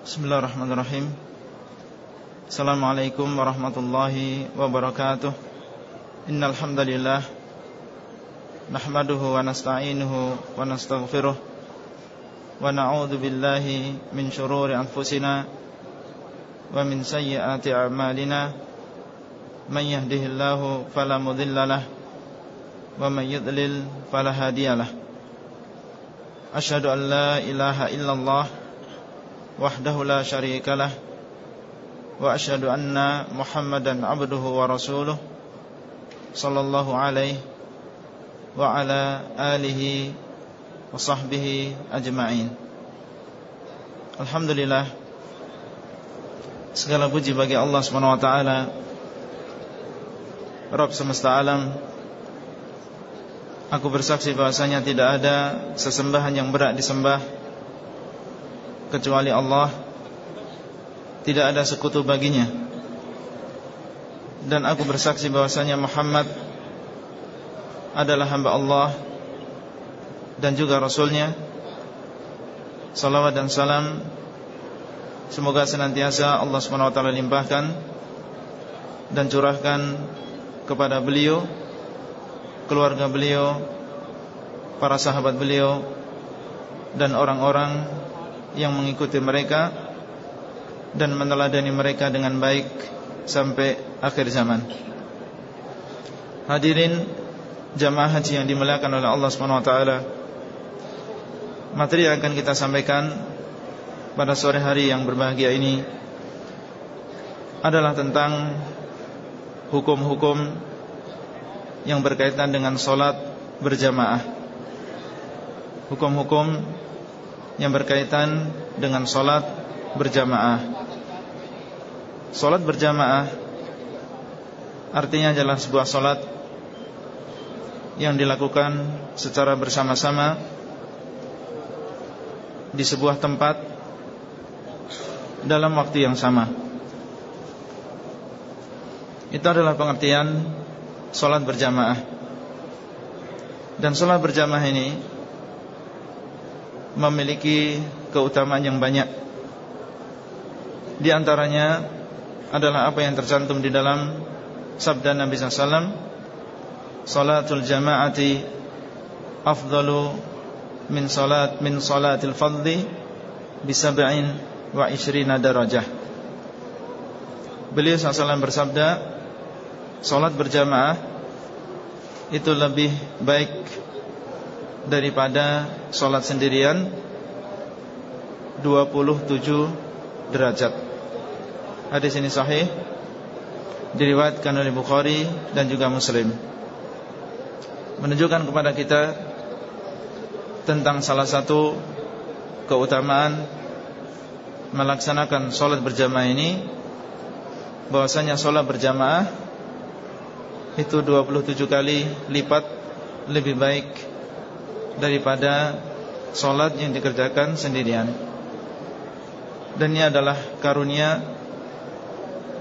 Bismillahirrahmanirrahim. Assalamualaikum warahmatullahi wabarakatuh. Innal hamdalillah nahmaduhu wa nasta'inuhu wa nastaghfiruh wa na'udzu billahi min shururi anfusina wa min sayyiati a'malina. Man yahdihillahu fala mudhillalah wa man yudlil fala hadiyalah Ashhadu an la ilaha illallah وحده لا شريك له وأشهد أن محمدا عبده ورسوله صلى الله عليه وعلى آله وصحبه أجمعين Alhamdulillah Segala puji bagi Allah SWT Rabb semesta alam Aku bersaksi bahasanya tidak ada Sesembahan yang berat disembah kecuali Allah Tidak ada sekutu baginya. Dan aku bersaksi bahwasanya Muhammad Adalah hamba Allah Dan juga Rasulnya. Salawat dan salam Semoga senantiasa Allah SWT limpahkan Dan curahkan kepada beliau Keluarga beliau Para sahabat beliau Dan orang-orang yang mengikuti mereka dan meneladani mereka dengan baik sampai akhir zaman. Hadirin jamaah haji yang dimuliakan oleh Allah Swt. Materi yang akan kita sampaikan pada sore hari yang berbahagia ini adalah tentang hukum-hukum yang berkaitan dengan solat berjamaah. Hukum-hukum yang berkaitan dengan solat berjamaah. Solat berjamaah artinya adalah sebuah solat yang dilakukan secara bersama-sama di sebuah tempat dalam waktu yang sama. Itu adalah pengertian solat berjamaah. Dan solat berjamaah ini memiliki keutamaan yang banyak. Di antaranya adalah apa yang tercantum di dalam sabda Nabi SAW Salatul jama'ati afdalu min salat min salatil fadli bisab'in wa ishrina darajah Beliau SAW bersabda Salat berjamaah Itu lebih baik daripada sholat sendirian 27 derajat. Hadis ini sahih Diriwayatkan oleh Bukhari dan juga Muslim. Menunjukkan kepada kita Tentang salah satu Keutamaan Melaksanakan sholat berjamaah ini bahwasanya sholat berjamaah Itu 27 kali lipat Lebih baik daripada solat yang dikerjakan sendirian. Dan ini adalah karunia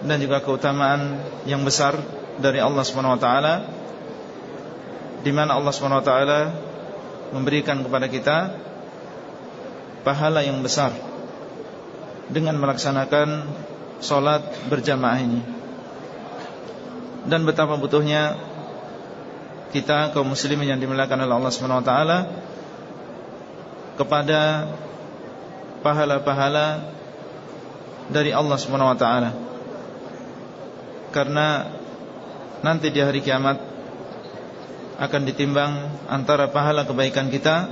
dan juga keutamaan yang besar dari Allah taala di mana Allah taala memberikan kepada kita pahala yang besar dengan melaksanakan solat berjamaah ini. Dan betapa butuhnya kita kaum muslimin yang dimuliakan oleh Allah Subhanahu wa taala kepada pahala-pahala dari Allah Subhanahu wa taala. Karena nanti di hari kiamat akan ditimbang antara pahala kebaikan kita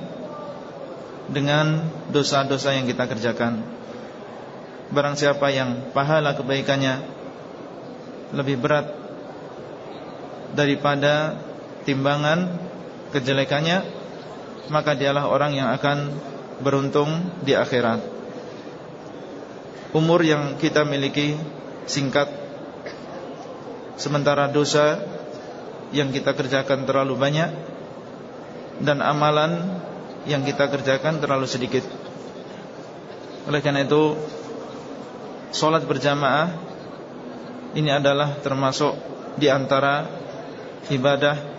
dengan dosa-dosa yang kita kerjakan. Barang siapa yang pahala kebaikannya lebih berat daripada timbangan kejelekannya maka dialah orang yang akan beruntung di akhirat. Umur yang kita miliki singkat sementara dosa yang kita kerjakan terlalu banyak dan amalan yang kita kerjakan terlalu sedikit. Oleh karena itu Solat berjamaah Ini adalah termasuk Di antara Ibadah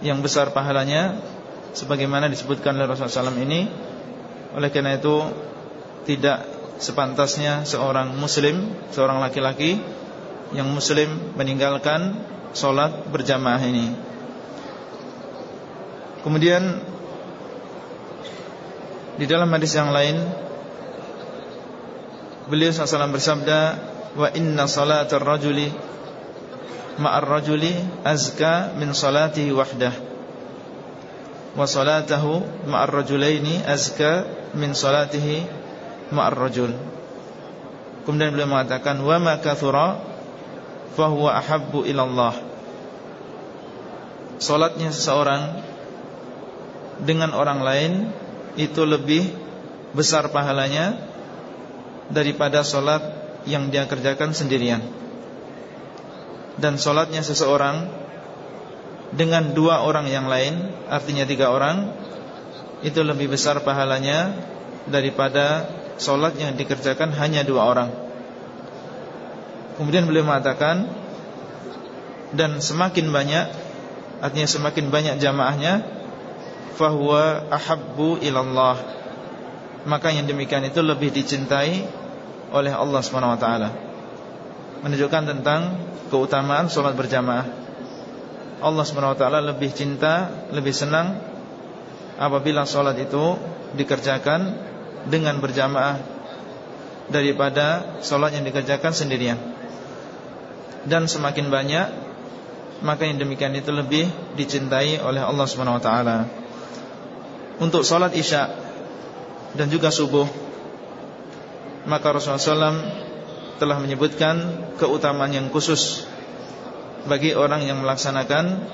yang besar pahalanya sebagaimana disebutkan oleh Rasulullah SAW ini oleh karena itu tidak sepantasnya seorang muslim, seorang laki-laki yang muslim meninggalkan solat berjamaah ini. Kemudian di dalam hadis yang lain beliau SAW bersabda wa inna salatar rajuli ma'ar rajuli azka min salatihi wahdah wa salatahu ma'ar rajulaini azka min salatihi ma'ar rajul kemudian beliau mengatakan wa ma kathura fahuwa ahabbu ilallah. Salatnya seseorang dengan orang lain itu lebih besar pahalanya daripada salat yang dia kerjakan sendirian dan salatnya seseorang dengan dua orang yang lain Artinya tiga orang Itu lebih besar pahalanya Daripada Solat yang dikerjakan hanya dua orang. Kemudian beliau mengatakan Dan semakin banyak Artinya semakin banyak jamaahnya Fahuwa ahabbu ilallah. Maka yang demikian itu lebih dicintai Oleh Allah SWT Menunjukkan tentang Keutamaan solat berjamaah Allah SWT lebih cinta, lebih senang apabila sholat itu dikerjakan dengan berjamaah daripada sholat yang dikerjakan sendirian. Dan semakin banyak maka yang demikian itu lebih dicintai oleh Allah SWT. Untuk sholat isya dan juga subuh maka Rasulullah SAW telah menyebutkan keutamaan yang khusus bagi orang yang melaksanakan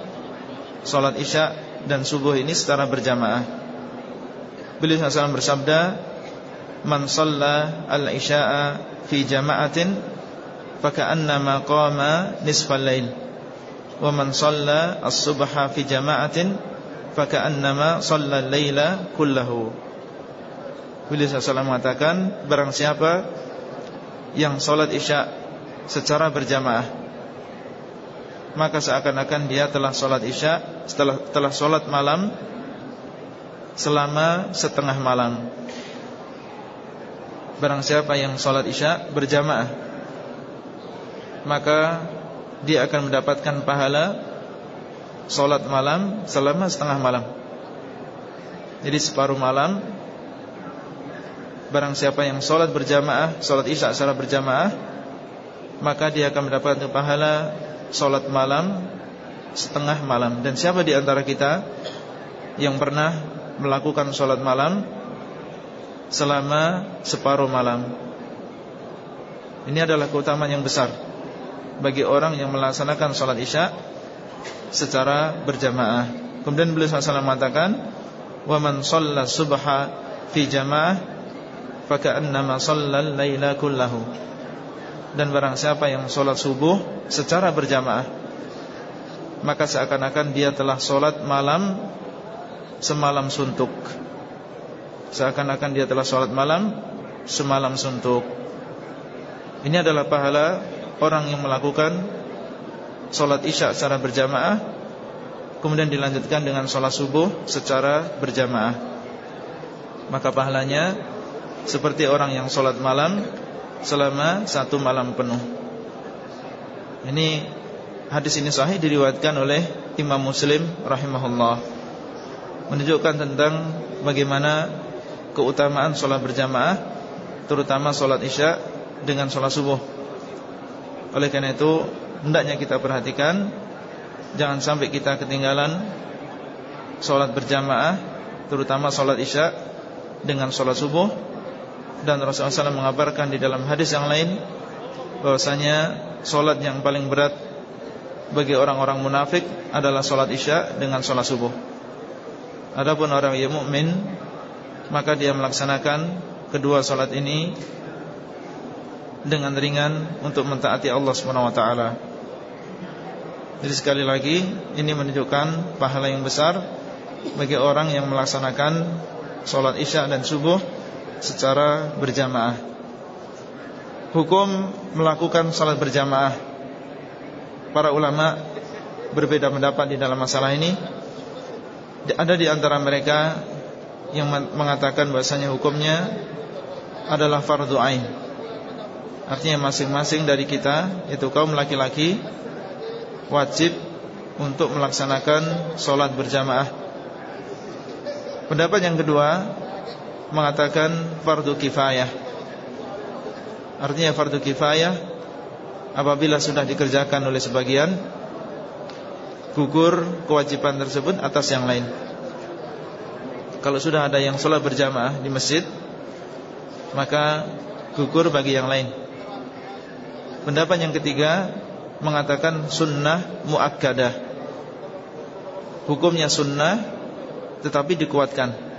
Salat isya dan subuh ini secara berjamaah. Beliau SAW bersabda Man salla al-isya'a fi jama'atin Faka'annama qama nisfal lail. Wa man salla as-subha fi jama'atin Faka'annama salla al-layla kullahu. Beliau SAW mengatakan Barang siapa Yang salat isya secara berjamaah maka seakan-akan dia telah sholat isya setelah telah sholat malam selama setengah malam. Barang siapa yang sholat isya berjamaah, maka dia akan mendapatkan pahala sholat malam selama setengah malam. Jadi separuh malam Barang siapa yang sholat berjamaah Sholat isya secara berjamaah Maka dia akan mendapatkan pahala Sholat malam Setengah malam. Dan siapa di antara kita Yang pernah melakukan sholat malam Selama separuh malam? Ini adalah keutamaan yang besar Bagi orang yang melaksanakan sholat isya Secara berjamaah. Kemudian beliau SAW mengatakan Waman sholla subha fi jamaah Faka'annama shollal layla kullahu. Dan barang siapa yang sholat subuh secara berjamaah Maka seakan-akan dia telah sholat malam Semalam suntuk. Seakan-akan dia telah sholat malam Semalam suntuk. Ini adalah pahala Orang yang melakukan Sholat isya secara berjamaah Kemudian dilanjutkan dengan sholat subuh Secara berjamaah. Maka pahalanya Seperti orang yang sholat malam selama satu malam penuh. Ini hadis ini sahih diriwayatkan oleh Imam Muslim rahimahullah. Menunjukkan tentang bagaimana keutamaan sholat berjamaah terutama sholat isya dengan sholat subuh. Oleh karena itu hendaknya kita perhatikan jangan sampai kita ketinggalan sholat berjamaah terutama sholat isya dengan sholat subuh dan Rasulullah SAW mengabarkan di dalam hadis yang lain bahwasanya solat yang paling berat bagi orang-orang munafik adalah solat isya dengan solat subuh. Adapun orang yang mukmin maka dia melaksanakan kedua solat ini dengan ringan untuk mentaati Allah taala. Jadi sekali lagi ini menunjukkan pahala yang besar bagi orang yang melaksanakan solat isya dan subuh secara berjamaah Hukum melakukan salat berjamaah Para ulama berbeda pendapat di dalam masalah ini Ada di antara mereka yang mengatakan bahasanya hukumnya adalah fardu ain. Artinya masing-masing dari kita itu kaum laki-laki wajib untuk melaksanakan sholat berjamaah. Pendapat yang kedua mengatakan fardu kifayah. Artinya fardu kifayah apabila sudah dikerjakan oleh sebagian gugur kewajiban tersebut atas yang lain. Kalau sudah ada yang sholat berjamaah di masjid maka gugur bagi yang lain. Pendapat yang ketiga mengatakan sunnah muakkadah. Hukumnya sunnah tetapi dikuatkan.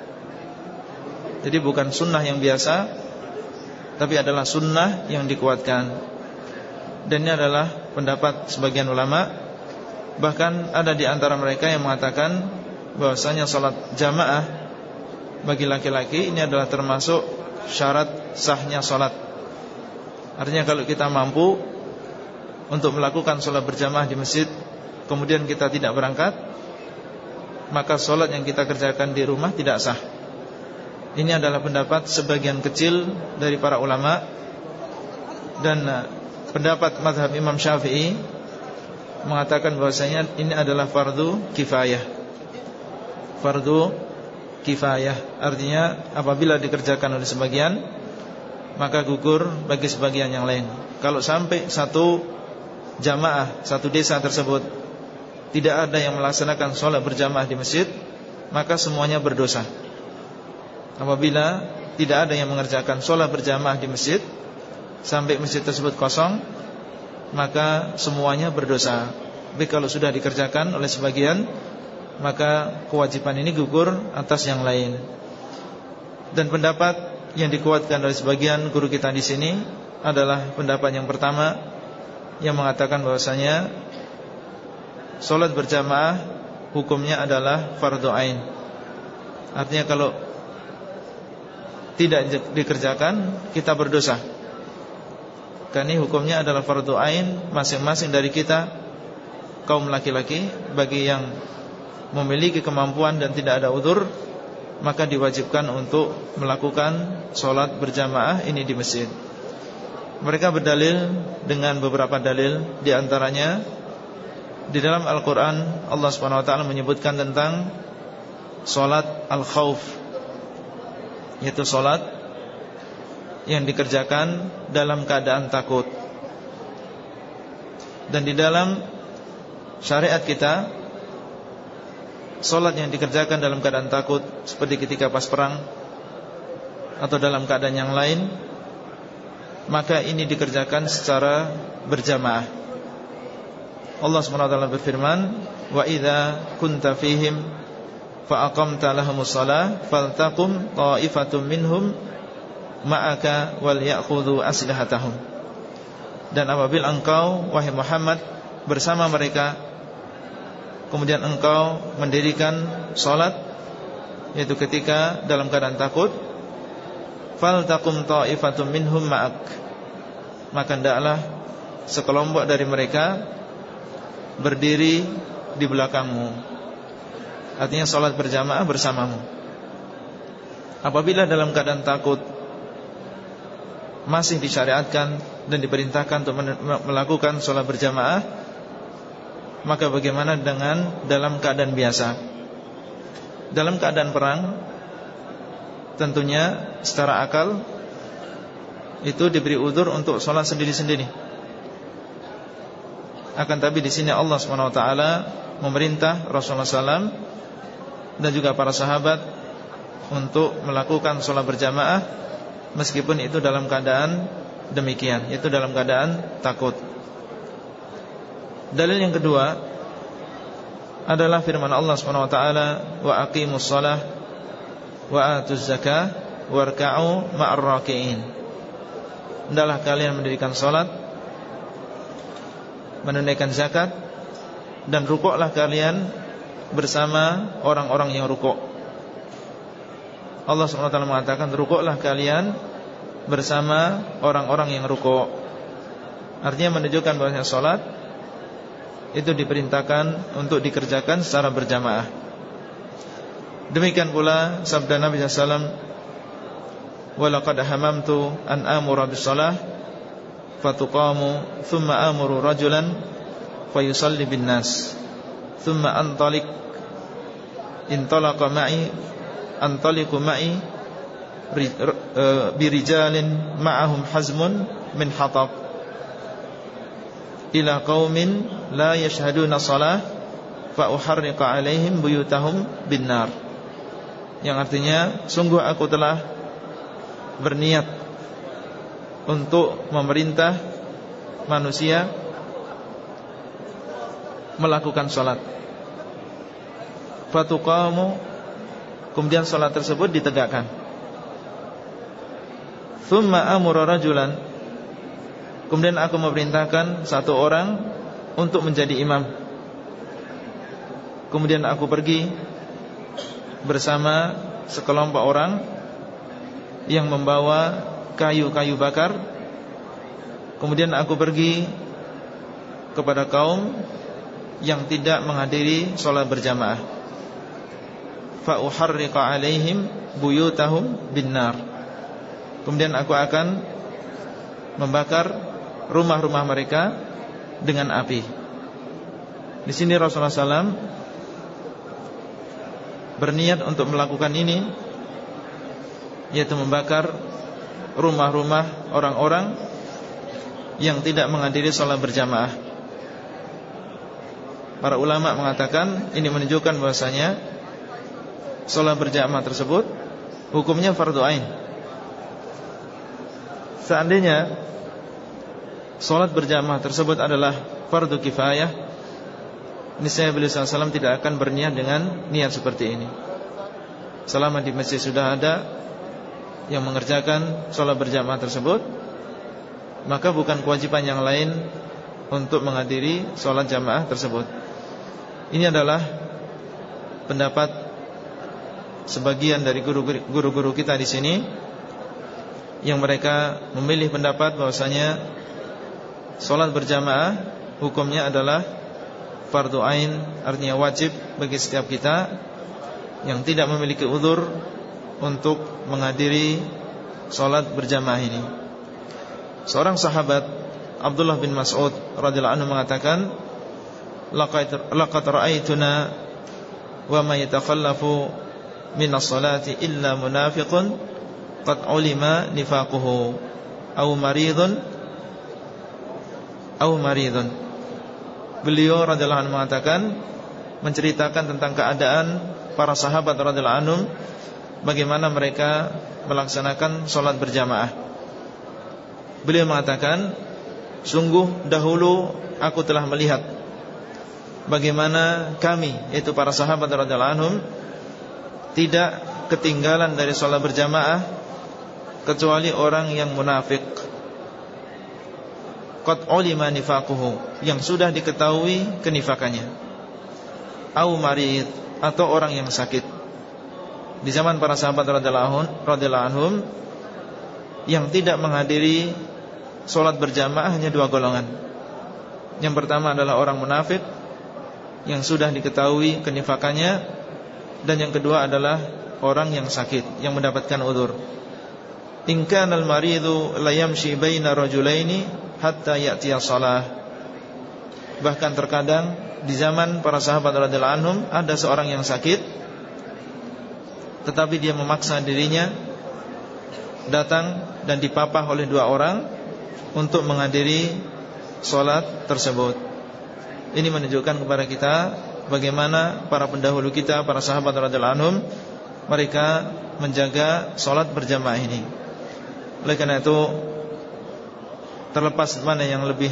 Jadi bukan sunnah yang biasa tapi adalah sunnah yang dikuatkan. Dan ini adalah pendapat sebagian ulama. Bahkan ada di antara mereka yang mengatakan bahwasanya salat jamaah bagi laki-laki ini adalah termasuk syarat sahnya salat. Artinya kalau kita mampu Untuk melakukan sholat berjamaah di masjid Kemudian kita tidak berangkat Maka sholat yang kita kerjakan di rumah tidak sah Ini adalah pendapat sebagian kecil Dari para ulama Dan uh, pendapat madhab Imam Syafi'i Mengatakan bahwasanya Ini adalah fardu kifayah Fardu kifayah Artinya apabila dikerjakan oleh sebagian maka gugur bagi sebagian yang lain. Kalau sampai satu jamaah, satu desa tersebut tidak ada yang melaksanakan sholat berjamaah di masjid, maka semuanya berdosa. Apabila tidak ada yang mengerjakan sholat berjamaah di masjid sampai masjid tersebut kosong, maka semuanya berdosa. Tapi kalau sudah dikerjakan oleh sebagian, maka kewajiban ini gugur atas yang lain. Dan pendapat yang dikuatkan oleh sebagian guru kita di sini adalah pendapat yang pertama yang mengatakan bahwasanya solat berjamaah hukumnya adalah fardu ain. Artinya kalau tidak dikerjakan kita berdosa. Karena hukumnya adalah fardu ain masing-masing dari kita kaum laki-laki bagi yang memiliki kemampuan dan tidak ada udur maka diwajibkan untuk melakukan sholat berjamaah ini di masjid. Mereka berdalil dengan beberapa dalil, di antaranya di dalam Al-Quran Allah swt menyebutkan tentang sholat al-khawf, yaitu sholat yang dikerjakan dalam keadaan takut. Dan di dalam syariat kita Solat yang dikerjakan dalam keadaan takut Seperti ketika pas perang Atau dalam keadaan yang lain Maka ini dikerjakan secara berjamaah Allah SWT berfirman Wa idha kunta fihim Fa'aqamta lahumus salah Faltaqum ta'ifatum minhum Ma'aka wal aslihatahum Dan apabila engkau Wahai Muhammad Bersama mereka Kemudian engkau mendirikan solat Yaitu ketika dalam keadaan takut Fal takum ta'ifatum minhum ma'ak Maka hendaklah Sekelompok dari mereka Berdiri di belakangmu Artinya solat berjamaah bersamamu. Apabila dalam keadaan takut Masih disyariatkan Dan diperintahkan untuk melakukan solat berjamaah maka bagaimana dengan dalam keadaan biasa? Dalam keadaan perang Tentunya secara akal Itu diberi udur untuk sholat sendiri-sendiri. Akan tapi di sini Allah SWT Memerintah Rasulullah SAW Dan juga para sahabat Untuk melakukan sholat berjamaah Meskipun itu dalam keadaan demikian Itu dalam keadaan takut Dalil yang kedua adalah firman Allah Subhanahu wa taala wa aqimus shalah wa atuz zakah warka'u ma'ar raki'in. Hendaklah kalian mendirikan salat menunaikan zakat dan rukuklah kalian bersama orang-orang yang rukuk. Allah SWT mengatakan rukuklah kalian bersama orang-orang yang rukuk. Artinya menunjukkan bahwasanya salat itu diperintahkan untuk dikerjakan secara berjamaah. Demikian pula sabda Nabi SAW walaqad hamamtu an amura bis salah fatuqamu thumma amuru rajulan fayusalli bin nas thumma antalik intalaqa ma'i antaliqu ma'i e, birijalin ma'ahum hazmun min hatab. Ila qaumin la yashhaduna salah fa uharriqa alaihim buyutahum bin nar yang artinya sungguh aku telah berniat untuk memerintah manusia melakukan sholat Fatuqamu Kemudian sholat tersebut ditegakkan. Thumma amura rajulan Kemudian aku memerintahkan satu orang Untuk menjadi imam. Kemudian aku pergi Bersama sekelompok orang Yang membawa kayu-kayu bakar. Kemudian aku pergi Kepada kaum Yang tidak menghadiri sholat berjamaah Fa uharriqa alaihim Buyutahum bin nar Kemudian aku akan Membakar rumah-rumah mereka Dengan api Di sini Rasulullah SAW Berniat untuk melakukan ini Yaitu membakar rumah-rumah orang-orang yang tidak menghadiri sholat berjamaah. Para ulama mengatakan ini menunjukkan bahwasanya sholat berjamaah tersebut hukumnya fardu ain. Seandainya sholat berjamaah tersebut adalah fardu kifayah, niscaya beliau SAW tidak akan berniat dengan niat seperti ini. Selama di masjid sudah ada yang mengerjakan sholat berjamaah tersebut Maka bukan kewajiban yang lain Untuk menghadiri sholat jamaah tersebut Ini adalah Pendapat Sebagian dari guru-guru kita di sini Yang mereka memilih pendapat bahwasanya Sholat berjamaah Hukumnya adalah Fardu ain artinya wajib bagi setiap kita Yang tidak memiliki udur untuk menghadiri sholat berjamaah ini. Seorang sahabat Abdullah bin Mas'ud radhiyallahu anhu mengatakan, "Laqad ra'aituna wa ma yatakhallafu min as-salati illa munafiqun qad ulima nifaquhu aw maridun aw maridun." Beliau radhiyallahu anhu mengatakan menceritakan tentang keadaan para sahabat radhiyallahu anhum bagaimana mereka melaksanakan sholat berjamaah. Beliau mengatakan, sungguh dahulu aku telah melihat bagaimana kami, yaitu para sahabat radhiyallahu anhum, tidak ketinggalan dari sholat berjamaah kecuali orang yang munafik. Qad ulima nifaquhu yang sudah diketahui kenifakannya. Au marid atau orang yang sakit di zaman para sahabat radhiyallahu anhum yang tidak menghadiri solat berjamaah hanya dua golongan. Yang pertama adalah orang munafik yang sudah diketahui kenifakannya dan yang kedua adalah orang yang sakit yang mendapatkan udur. In kana al-maridu la yamshi baina rajulaini hatta ya'tiya shalah. Bahkan terkadang di zaman para sahabat radhiyallahu anhum ada seorang yang sakit tetapi dia memaksa dirinya datang dan dipapah oleh dua orang untuk menghadiri solat tersebut. Ini menunjukkan kepada kita bagaimana para pendahulu kita, para sahabat radhiyallahu anhum, mereka menjaga solat berjamaah ini. Oleh karena itu, terlepas mana yang lebih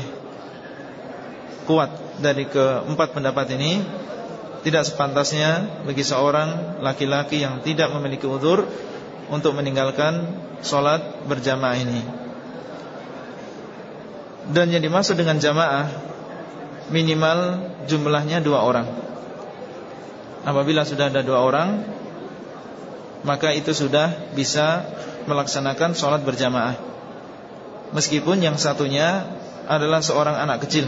kuat dari keempat pendapat ini, tidak sepantasnya bagi seorang laki-laki yang tidak memiliki udur untuk meninggalkan sholat berjamaah ini. Dan yang dimaksud dengan jamaah minimal jumlahnya dua orang. Apabila sudah ada dua orang, maka itu sudah bisa melaksanakan sholat berjamaah. Meskipun yang satunya adalah seorang anak kecil.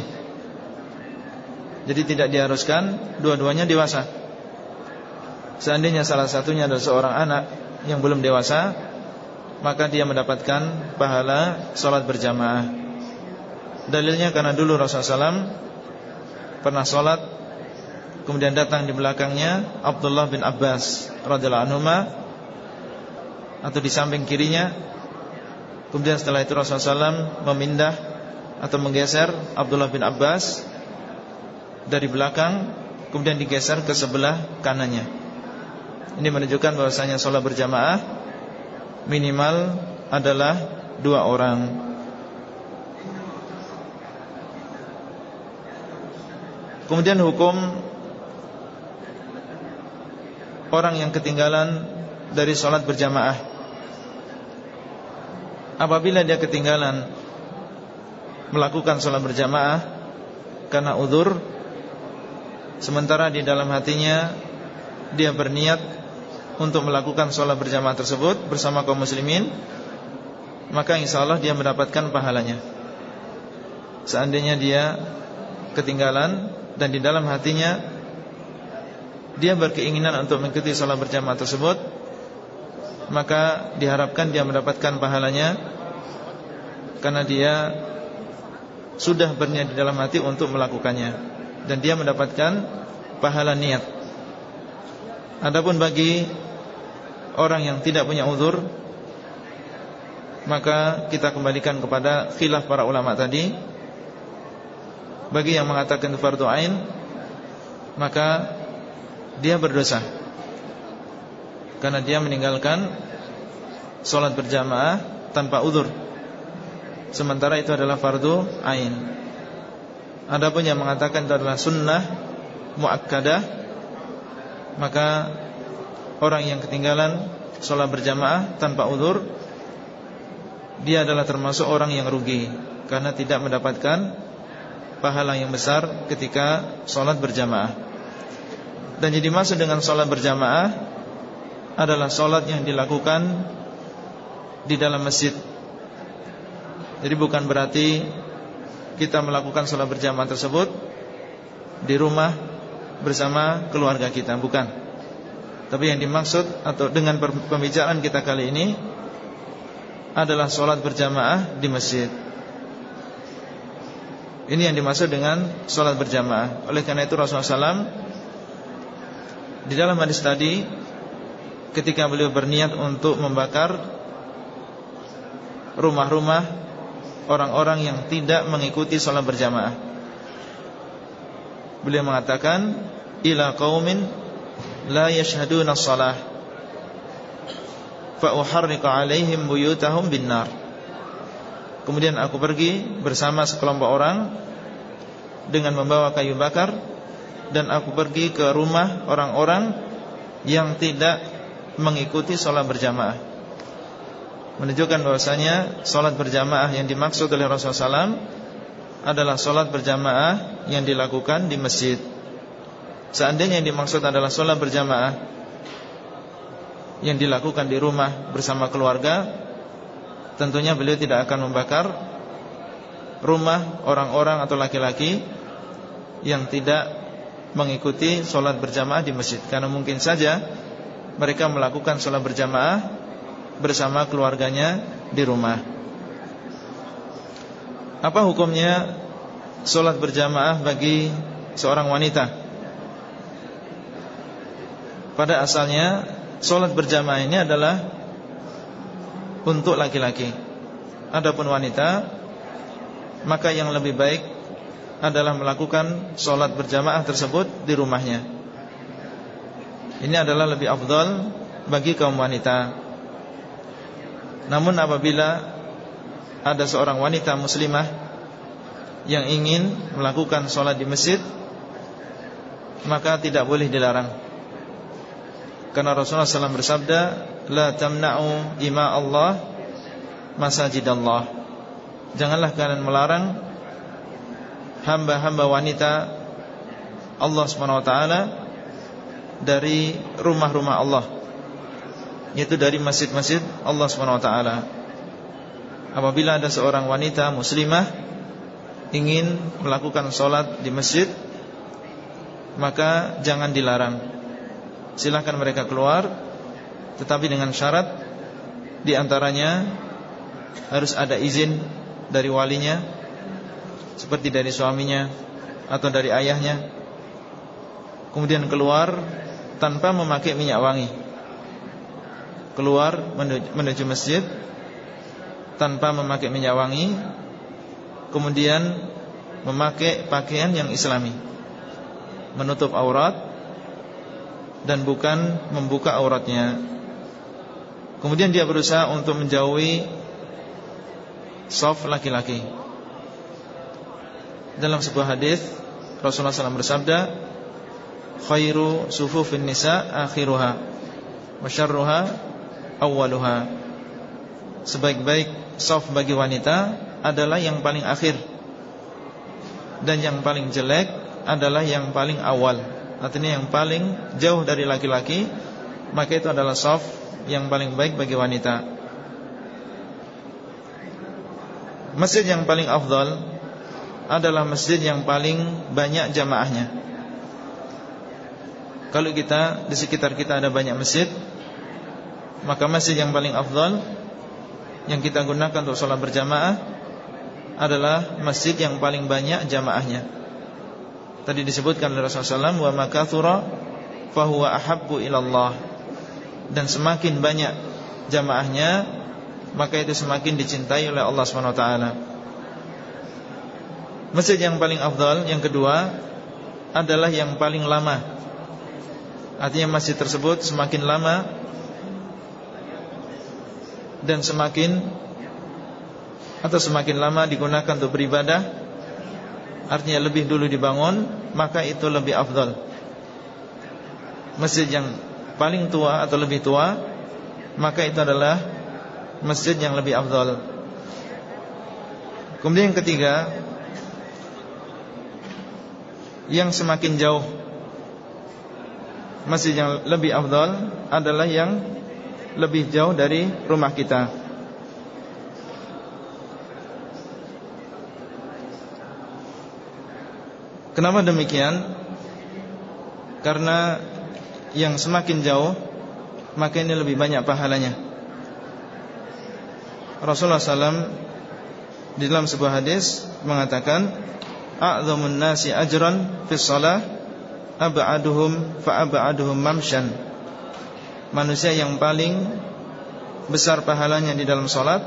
Jadi tidak diharuskan dua-duanya dewasa. Seandainya salah satunya adalah seorang anak Yang belum dewasa Maka dia mendapatkan pahala sholat berjamaah. Dalilnya karena dulu Rasulullah SAW Pernah sholat Kemudian datang di belakangnya Abdullah bin Abbas radhiyallahu anhu atau di samping kirinya. Kemudian setelah itu Rasulullah SAW memindah atau menggeser Abdullah bin Abbas dari belakang kemudian digeser ke sebelah kanannya. Ini menunjukkan bahwasanya sholat berjamaah minimal adalah dua orang. Kemudian hukum orang yang ketinggalan dari sholat berjamaah. Apabila dia ketinggalan Melakukan sholat berjamaah Karena udur Sementara di dalam hatinya Dia berniat Untuk melakukan sholat berjamaah tersebut Bersama kaum muslimin Maka insya Allah dia mendapatkan pahalanya. Seandainya dia Ketinggalan Dan di dalam hatinya dia berkeinginan untuk mengikuti sholat berjamaah tersebut Maka diharapkan dia mendapatkan pahalanya Karena dia Sudah berniat di dalam hati untuk melakukannya Dan dia mendapatkan pahala niat. Adapun bagi Orang yang tidak punya uzur Maka kita kembalikan kepada khilaf para ulama tadi. Bagi yang mengatakan fardu ain Maka dia berdosa. Karena dia meninggalkan Sholat berjamaah tanpa udur. Sementara itu adalah fardu ain. Adapun yang mengatakan itu adalah sunnah Mu'akkadah Maka Orang yang ketinggalan Sholat berjamaah tanpa udur Dia adalah termasuk orang yang rugi Karena tidak mendapatkan Pahala yang besar ketika Sholat berjamaah dan jadi dimaksud dengan sholat berjamaah Adalah sholat yang dilakukan Di dalam masjid. Jadi bukan berarti Kita melakukan sholat berjamaah tersebut Di rumah Bersama keluarga kita Bukan. Tapi yang dimaksud Atau dengan pembicaraan kita kali ini Adalah sholat berjamaah Di masjid. Ini yang dimaksud dengan Sholat berjamaah. Oleh karena itu Rasulullah SAW di dalam hadis tadi Ketika beliau berniat untuk membakar Rumah-rumah Orang-orang yang tidak mengikuti sholat berjamaah. Beliau mengatakan Ila qawmin La yashhaduna salah Fa'uharriqa alaihim buyutahum bin nar Kemudian aku pergi bersama sekelompok orang Dengan membawa kayu bakar dan aku pergi ke rumah orang-orang yang tidak mengikuti sholat berjamaah menunjukkan bahwasanya sholat berjamaah yang dimaksud oleh Rasulullah SAW adalah sholat berjamaah yang dilakukan di masjid. Seandainya yang dimaksud adalah sholat berjamaah yang dilakukan di rumah bersama keluarga, tentunya beliau tidak akan membakar rumah orang-orang atau laki-laki yang tidak mengikuti sholat berjamaah di masjid. Karena mungkin saja mereka melakukan sholat berjamaah bersama keluarganya di rumah. Apa hukumnya sholat berjamaah bagi seorang wanita? Pada asalnya sholat berjamaah ini adalah untuk laki-laki. Adapun wanita Maka yang lebih baik adalah melakukan sholat berjamaah tersebut di rumahnya. Ini adalah lebih afdal bagi kaum wanita. Namun apabila ada seorang wanita muslimah Yang ingin melakukan sholat di masjid Maka tidak boleh dilarang. Karena Rasulullah SAW bersabda La tamna'u ima Allah Masajid Allah Janganlah kalian melarang hamba-hamba wanita Allah SWT dari rumah-rumah Allah yaitu dari masjid-masjid Allah SWT apabila ada seorang wanita muslimah ingin melakukan sholat di masjid maka jangan dilarang. Silahkan mereka keluar tetapi dengan syarat Di antaranya Harus ada izin dari walinya Seperti dari suaminya Atau dari ayahnya Kemudian keluar Tanpa memakai minyak wangi Keluar menuju masjid Tanpa memakai minyak wangi Kemudian Memakai pakaian yang islami Menutup aurat dan bukan membuka auratnya. Kemudian dia berusaha untuk menjauhi soft laki-laki. Dalam sebuah hadis Rasulullah SAW bersabda, "Khairu sufufin nisa akhiruha, wa syarruha awwaluha." Sebaik-baik soft bagi wanita adalah yang paling akhir dan yang paling jelek adalah yang paling awal. Artinya yang paling jauh dari laki-laki Maka itu adalah soft yang paling baik bagi wanita Masjid yang paling afdal Adalah masjid yang paling banyak jamaahnya. Kalau kita di sekitar kita ada banyak masjid Maka masjid yang paling afdal Yang kita gunakan untuk sholat berjamaah Adalah masjid yang paling banyak jamaahnya. Tadi disebutkan oleh Rasulullah SAW Wa makathura fahuwa ahabbu ilallah Dan semakin banyak jamaahnya Maka itu semakin dicintai oleh Allah SWT Masjid yang paling afdal Yang kedua Adalah yang paling lama. Artinya masjid tersebut semakin lama Dan semakin Atau semakin lama digunakan untuk beribadah Artinya lebih dulu dibangun Maka itu lebih afdal. Masjid yang paling tua atau lebih tua Maka itu adalah Masjid yang lebih afdal. Kemudian yang ketiga Yang semakin jauh Masjid yang lebih afdal Adalah yang Lebih jauh dari rumah kita Kenapa demikian? Karena yang semakin jauh maka ini lebih banyak pahalanya. Rasulullah SAW di dalam sebuah hadis mengatakan, "A'dhamun nasi ajran fi shalah ab'aduhum fa ab'aduhum mamshan." Manusia yang paling besar pahalanya di dalam salat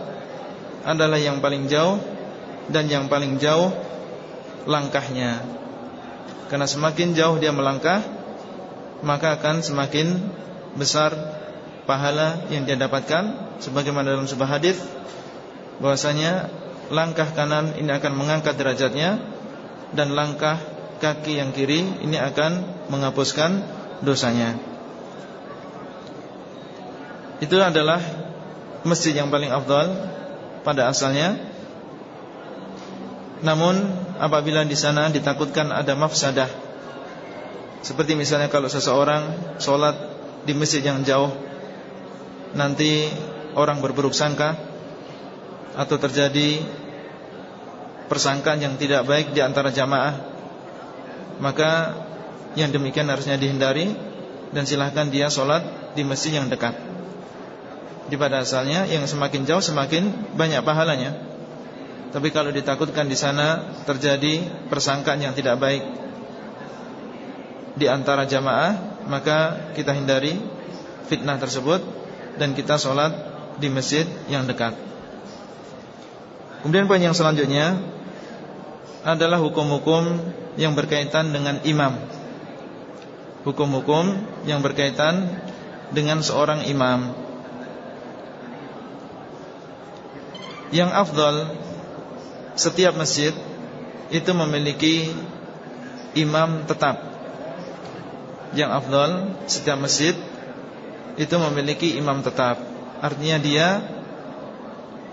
adalah yang paling jauh dan yang paling jauh langkahnya. Karena semakin jauh dia melangkah Maka akan semakin besar pahala yang dia dapatkan Sebagaimana dalam sebuah hadis bahwasanya langkah kanan ini akan mengangkat derajatnya Dan langkah kaki yang kiri ini akan menghapuskan dosanya. Itu adalah masjid yang paling afdal pada asalnya. Namun apabila di sana ditakutkan ada mafsadah Seperti misalnya kalau seseorang Sholat di masjid yang jauh Nanti orang berburuk sangka Atau terjadi Persangkaan yang tidak baik di antara jamaah Maka yang demikian harusnya dihindari Dan silahkan dia sholat di masjid yang dekat Di pada asalnya yang semakin jauh semakin banyak pahalanya tapi kalau ditakutkan di sana terjadi persangkaan yang tidak baik di antara jamaah, maka kita hindari fitnah tersebut dan kita sholat di masjid yang dekat. Kemudian poin yang selanjutnya adalah hukum-hukum yang berkaitan dengan imam. Hukum-hukum yang berkaitan dengan seorang imam. Yang afdal setiap masjid itu memiliki imam tetap. Yang afdal setiap masjid itu memiliki imam tetap. Artinya dia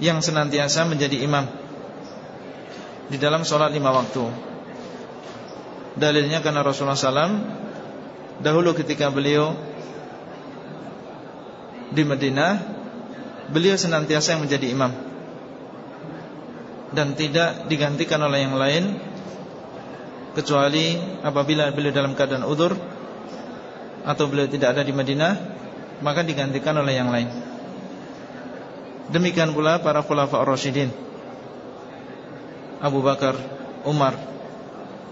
yang senantiasa menjadi imam di dalam sholat lima waktu. Dalilnya karena Rasulullah SAW dahulu ketika beliau di Madinah, beliau senantiasa yang menjadi imam dan tidak digantikan oleh yang lain kecuali apabila beliau dalam keadaan udur atau beliau tidak ada di Madinah maka digantikan oleh yang lain. Demikian pula para khulafa ar-rasyidin. Abu Bakar, Umar,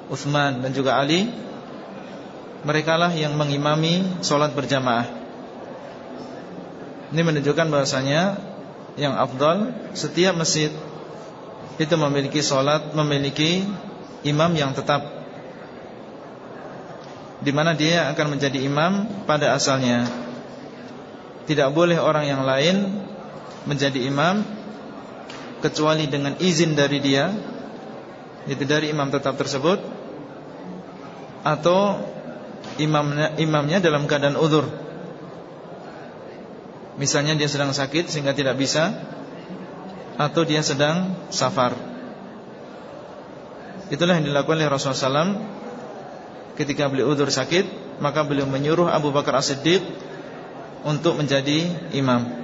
Uthman dan juga Ali. Mereka lah yang mengimami solat berjamaah. Ini menunjukkan bahasanya Yang afdal Setiap masjid Itu memiliki solat Memiliki imam yang tetap. Di mana dia akan menjadi imam pada asalnya. Tidak boleh orang yang lain menjadi imam kecuali dengan izin dari dia, itu dari imam tetap tersebut, atau imamnya, imamnya dalam keadaan udur. Misalnya dia sedang sakit sehingga tidak bisa, atau dia sedang safar. Itulah yang dilakukan oleh Rasulullah SAW ketika beliau udur sakit maka beliau menyuruh Abu Bakar As-Siddiq untuk menjadi imam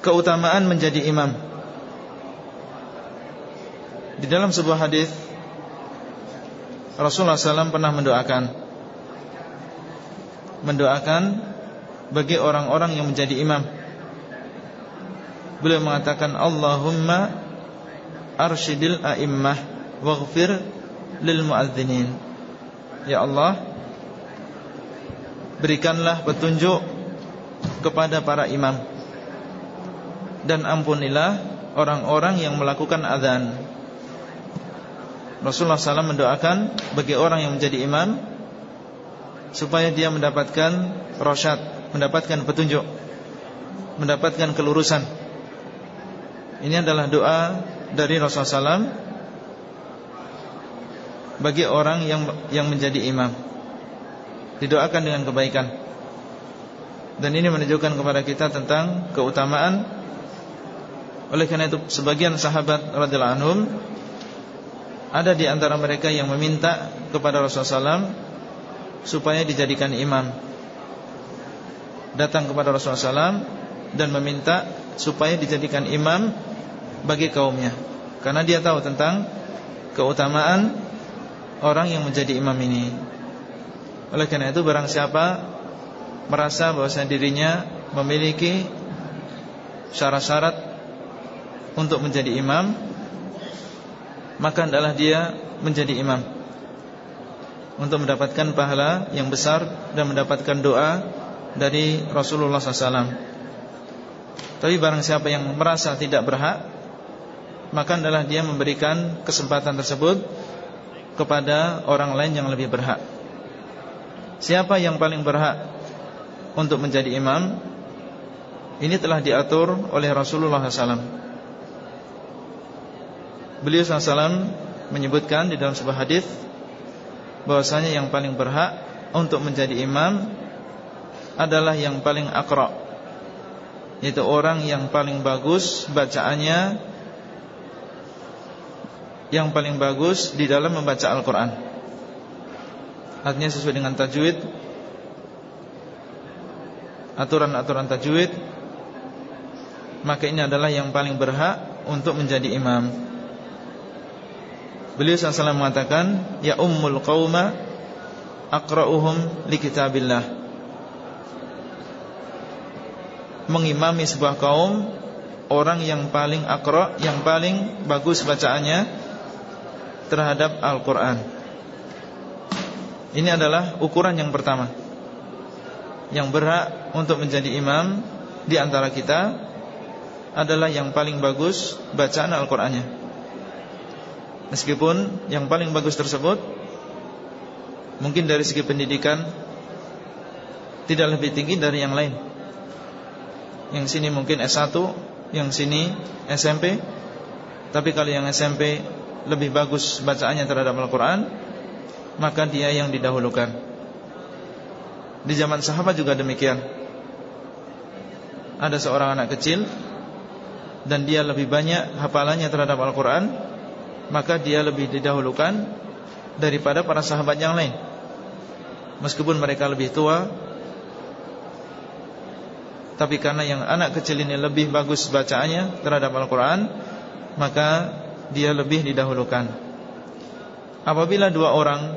keutamaan menjadi imam. Di dalam sebuah hadis Rasulullah SAW pernah mendoakan. Mendoakan bagi orang-orang yang menjadi imam. Beliau mengatakan Allahumma arshidil a'immah waghfir lil muadzinin. Ya Allah, berikanlah petunjuk kepada para imam dan ampunilah orang-orang yang melakukan azan. Rasulullah SAW mendoakan bagi orang yang menjadi imam supaya dia mendapatkan rosyad, mendapatkan petunjuk, mendapatkan kelurusan. Ini adalah doa dari Rasulullah SAW bagi orang yang yang menjadi imam. Didoakan dengan kebaikan. Dan ini menunjukkan kepada kita tentang keutamaan oleh karena itu sebagian sahabat radhiyallahu anhum ada di antara mereka yang meminta kepada Rasulullah SAW supaya dijadikan imam. Datang kepada Rasulullah SAW dan meminta supaya dijadikan imam bagi kaumnya. Karena dia tahu tentang keutamaan orang yang menjadi imam ini Oleh karena itu barang siapa Merasa bahwa dirinya Memiliki Syarat-syarat Untuk menjadi imam Maka adalah dia Menjadi imam Untuk mendapatkan pahala yang besar Dan mendapatkan doa Dari Rasulullah SAW Tapi barang siapa yang merasa tidak berhak Maka adalah dia memberikan kesempatan tersebut kepada orang lain yang lebih berhak. Siapa yang paling berhak untuk menjadi imam? Ini telah diatur oleh Rasulullah SAW. Beliau SAW menyebutkan di dalam sebuah hadis bahwasanya yang paling berhak untuk menjadi imam adalah yang paling akra, yaitu orang yang paling bagus bacaannya yang paling bagus di dalam membaca Al-Quran. Artinya sesuai dengan tajwid Aturan-aturan tajwid Maka ini adalah yang paling berhak Untuk menjadi imam Beliau SAW mengatakan Ya ummul qawma Akra'uhum li kitabillah Mengimami sebuah kaum Orang yang paling akra' Yang paling bagus bacaannya terhadap Al-Quran. Ini adalah ukuran yang pertama. Yang berhak untuk menjadi imam Di antara kita Adalah yang paling bagus Bacaan Al-Qurannya Meskipun yang paling bagus tersebut Mungkin dari segi pendidikan Tidak lebih tinggi dari yang lain. Yang sini mungkin S1 Yang sini SMP Tapi kalau yang SMP lebih bagus bacaannya terhadap Al-Quran Maka dia yang didahulukan. Di zaman sahabat juga demikian. Ada seorang anak kecil Dan dia lebih banyak hafalannya terhadap Al-Quran Maka dia lebih didahulukan Daripada para sahabat yang lain. Meskipun mereka lebih tua Tapi karena yang anak kecil ini lebih bagus bacaannya terhadap Al-Quran Maka dia lebih didahulukan. Apabila dua orang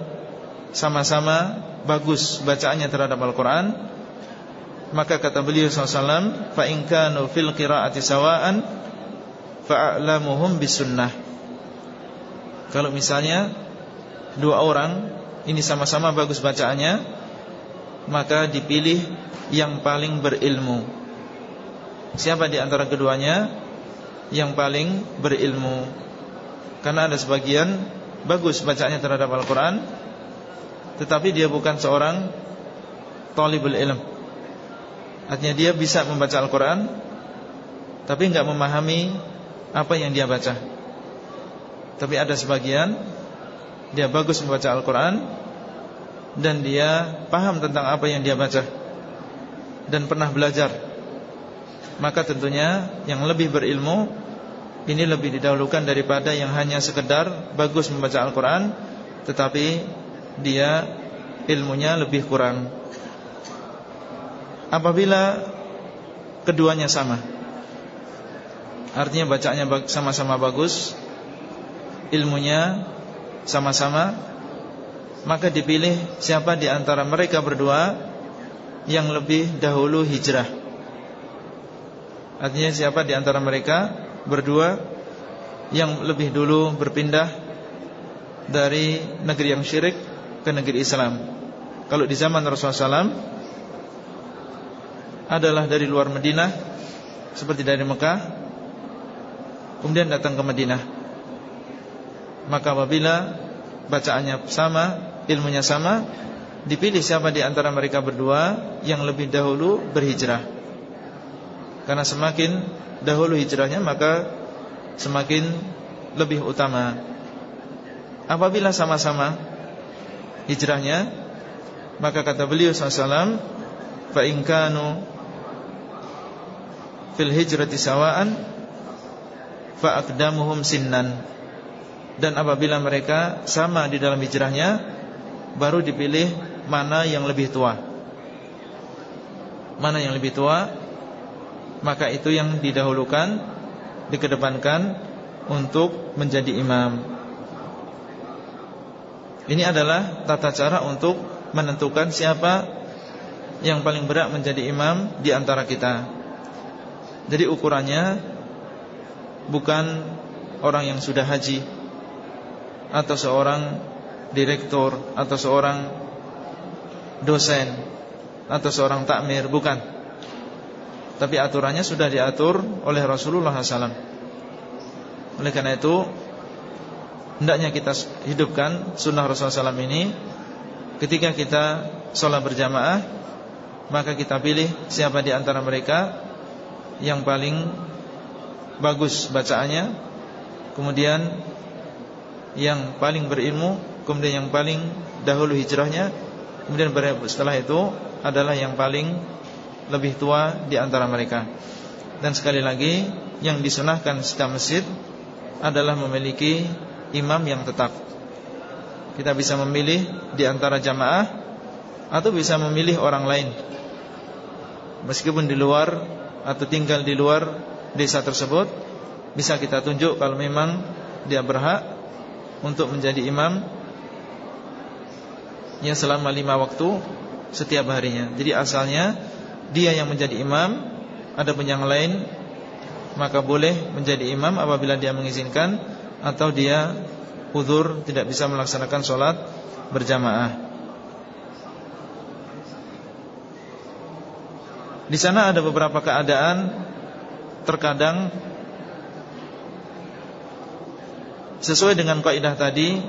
Sama-sama bagus bacaannya terhadap Al-Quran Maka kata beliau SAW Fa inkanu fil qiraati sawa'an Fa'a'lamuhum bisunnah Kalau misalnya Dua orang Ini sama-sama bagus bacaannya Maka dipilih Yang paling berilmu. Siapa di antara keduanya Yang paling berilmu? Karena ada sebagian Bagus bacaannya terhadap Al-Quran Tetapi dia bukan seorang Talibul ilm. Artinya dia bisa membaca Al-Quran Tapi enggak memahami Apa yang dia baca Tapi ada sebagian Dia bagus membaca Al-Quran Dan dia paham tentang apa yang dia baca Dan pernah belajar. Maka tentunya Yang lebih berilmu Ini lebih didahulukan daripada yang hanya sekedar Bagus membaca Al-Quran Tetapi dia ilmunya lebih kurang. Apabila keduanya sama Artinya bacanya sama-sama bagus Ilmunya sama-sama Maka dipilih siapa di antara mereka berdua Yang lebih dahulu hijrah. Artinya siapa di antara mereka berdua Yang lebih dulu berpindah Dari negeri yang syirik ke negeri Islam. Kalau di zaman Rasulullah SAW adalah dari luar Madinah seperti dari Mekah kemudian datang ke Madinah maka apabila bacaannya sama ilmunya sama dipilih siapa di antara mereka berdua yang lebih dahulu berhijrah. Karena semakin dahulu hijrahnya maka semakin lebih utama. Apabila sama-sama hijrahnya maka kata beliau SAW fa in kanu fil hijrati sawaan fa aqdamuhum sinnan dan apabila mereka sama di dalam hijrahnya baru dipilih mana yang lebih tua. Mana yang lebih tua maka itu yang didahulukan dikedepankan untuk menjadi imam. Ini adalah tata cara untuk menentukan siapa yang paling berat menjadi imam di antara kita. Jadi ukurannya bukan orang yang sudah haji atau seorang direktur atau seorang dosen atau seorang takmir, bukan. Tapi aturannya sudah diatur oleh Rasulullah SAW. Oleh karena itu, hendaknya kita hidupkan sunnah Rasulullah SAW ini ketika kita sholat berjamaah, maka kita pilih siapa di antara mereka yang paling bagus bacaannya Kemudian yang paling berilmu Kemudian yang paling dahulu hijrahnya Kemudian setelah itu adalah yang paling lebih tua di antara mereka. Dan sekali lagi yang disunahkan setiap masjid adalah memiliki imam yang tetap. Kita bisa memilih di antara jamaah Atau bisa memilih orang lain. Meskipun di luar atau tinggal di luar desa tersebut bisa kita tunjuk kalau memang dia berhak untuk menjadi imam yang selama lima waktu setiap harinya. Jadi asalnya dia yang menjadi imam, ada pun yang lain maka boleh menjadi imam apabila dia mengizinkan atau dia uzur tidak bisa melaksanakan sholat berjamaah. Di sana ada beberapa keadaan terkadang sesuai dengan kaidah tadi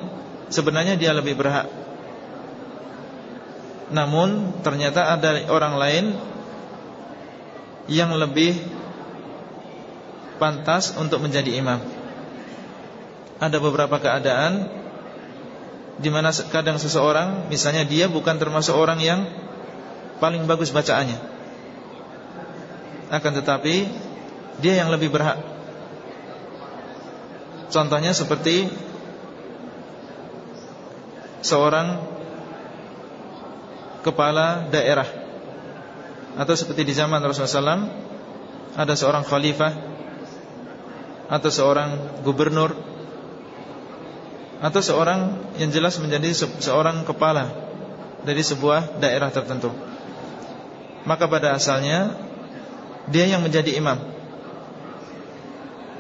sebenarnya dia lebih berhak. Namun ternyata ada orang lain yang lebih pantas untuk menjadi imam. Ada beberapa keadaan di mana kadang seseorang misalnya dia bukan termasuk orang yang paling bagus bacaannya akan tetapi dia yang lebih berhak. Contohnya seperti seorang kepala daerah atau seperti di zaman Rasulullah SAW ada seorang khalifah atau seorang gubernur atau seorang yang jelas menjadi seorang kepala dari sebuah daerah tertentu. Maka pada asalnya Dia yang menjadi imam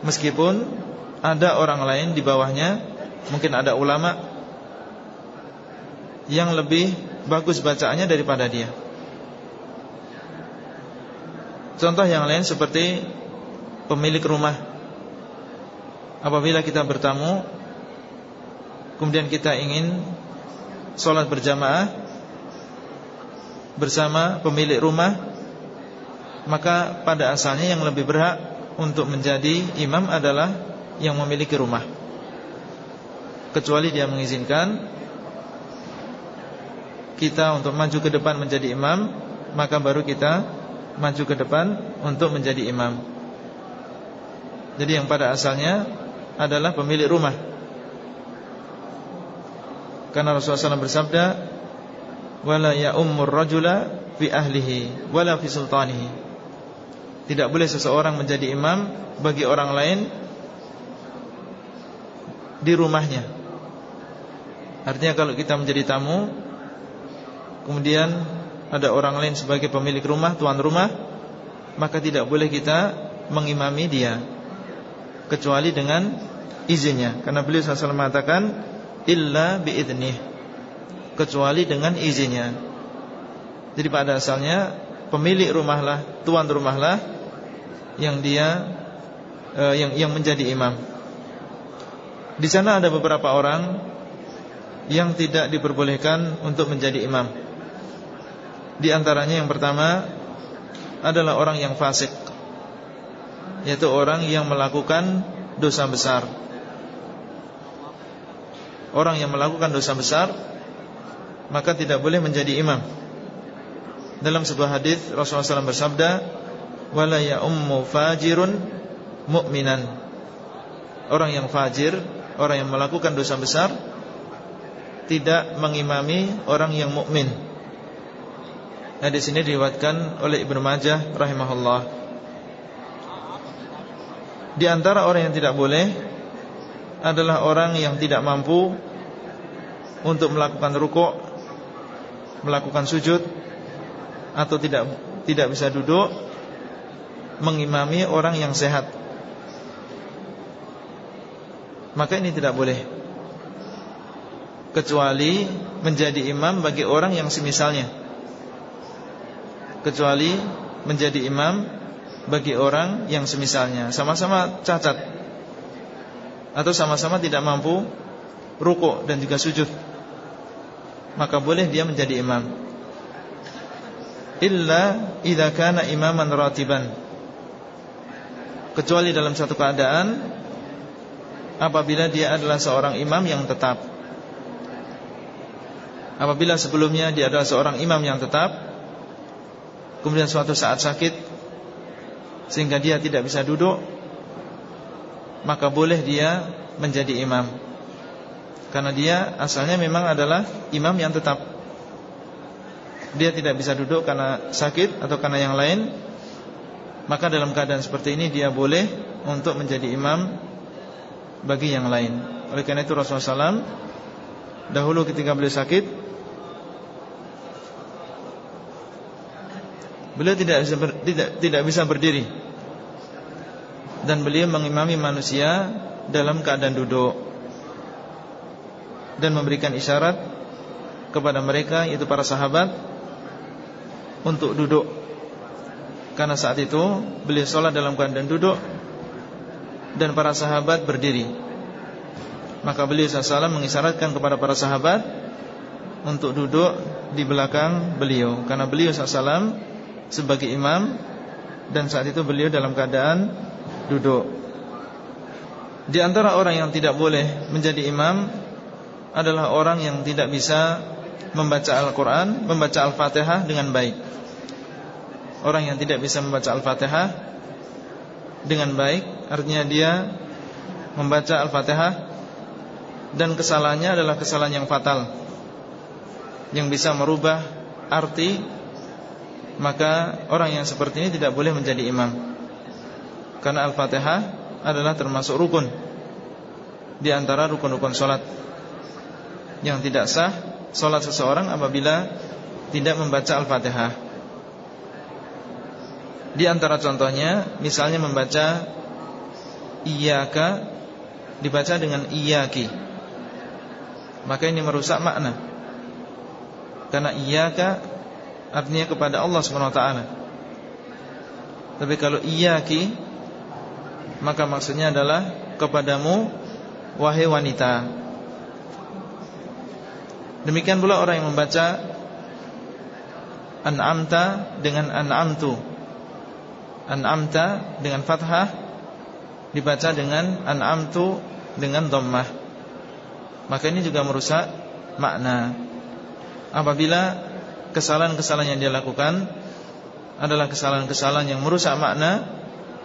Meskipun Ada orang lain di bawahnya Mungkin ada ulama Yang lebih Bagus bacaannya daripada dia. Contoh yang lain seperti Pemilik rumah. Apabila kita bertamu Kemudian kita ingin Sholat berjamaah bersama pemilik rumah Maka pada asalnya yang lebih berhak Untuk menjadi imam adalah Yang memiliki rumah. Kecuali dia mengizinkan Kita untuk maju ke depan menjadi imam Maka baru kita Maju ke depan untuk menjadi imam. Jadi yang pada asalnya Adalah pemilik rumah. Karena Rasulullah SAW bersabda wala ya'ummur rajula fi ahlihi wala fi sultanihi. Tidak boleh seseorang menjadi imam bagi orang lain di rumahnya. Artinya kalau kita menjadi tamu kemudian ada orang lain sebagai pemilik rumah, tuan rumah, maka tidak boleh kita mengimami dia kecuali dengan izinnya. Karena beliau SAW mengatakan illa biidnih kecuali dengan izinnya. Jadi pada asalnya pemilik rumahlah, tuan rumahlah yang dia eh, yang yang menjadi imam. Di sana ada beberapa orang yang tidak diperbolehkan untuk menjadi imam. Di antaranya yang pertama adalah orang yang fasik, yaitu orang yang melakukan dosa besar. Orang yang melakukan dosa besar maka tidak boleh menjadi imam. Dalam sebuah hadis Rasulullah SAW bersabda, "Wala ya ummu fajirun mu'minan." Orang yang fajir, orang yang melakukan dosa besar tidak mengimami orang yang mukmin. Hadis ini diriwayatkan oleh Ibnu Majah rahimahullah. Di antara orang yang tidak boleh adalah orang yang tidak mampu untuk melakukan rukuk melakukan sujud atau tidak tidak bisa duduk mengimami orang yang sehat maka ini tidak boleh. Kecuali menjadi imam bagi orang yang semisalnya. Kecuali menjadi imam bagi orang yang semisalnya. Sama-sama cacat. Atau sama-sama tidak mampu rukuk dan juga sujud. Maka boleh dia menjadi imam. Illa idza kana imaman ratiban. Kecuali dalam satu keadaan apabila dia adalah seorang imam yang tetap. Apabila sebelumnya dia adalah seorang imam yang tetap kemudian suatu saat sakit sehingga dia tidak bisa duduk maka boleh dia menjadi imam. Karena dia asalnya memang adalah imam yang tetap. Dia tidak bisa duduk karena sakit atau karena yang lain Maka dalam keadaan seperti ini dia boleh untuk menjadi imam bagi yang lain. Oleh karena itu Rasulullah SAW Dahulu ketika beliau sakit Beliau tidak bisa, ber, tidak, tidak bisa berdiri. Dan beliau mengimami manusia dalam keadaan duduk dan memberikan isyarat kepada mereka yaitu para sahabat untuk duduk. Karena saat itu beliau sholat dalam keadaan duduk dan para sahabat berdiri. Maka beliau SAW mengisyaratkan kepada para sahabat untuk duduk di belakang beliau. Karena beliau SAW sebagai imam dan saat itu beliau dalam keadaan duduk. Di antara orang yang tidak boleh menjadi imam adalah orang yang tidak bisa membaca Al-Quran Membaca Al-Fatihah dengan baik. Orang yang tidak bisa membaca Al-Fatihah Dengan baik. Artinya dia Membaca Al-Fatihah Dan kesalahannya adalah kesalahan yang fatal Yang bisa merubah Arti Maka orang yang seperti ini tidak boleh menjadi imam. Karena Al-Fatihah Adalah termasuk rukun Di antara rukun-rukun sholat. Yang tidak sah Solat seseorang apabila Tidak membaca Al-Fatihah Di antara contohnya Misalnya membaca Iyaka Dibaca dengan iyaki Maka ini merusak makna. Karena iyaka Artinya kepada Allah SWT Tapi kalau iyaki Maka maksudnya adalah Kepadamu Wahai wanita. Demikian pula orang yang membaca An'amta dengan an'amtu An'amta dengan fathah Dibaca dengan an'amtu dengan dhammah. Maka ini juga merusak makna. Apabila kesalahan-kesalahan yang dia lakukan Adalah kesalahan-kesalahan yang merusak makna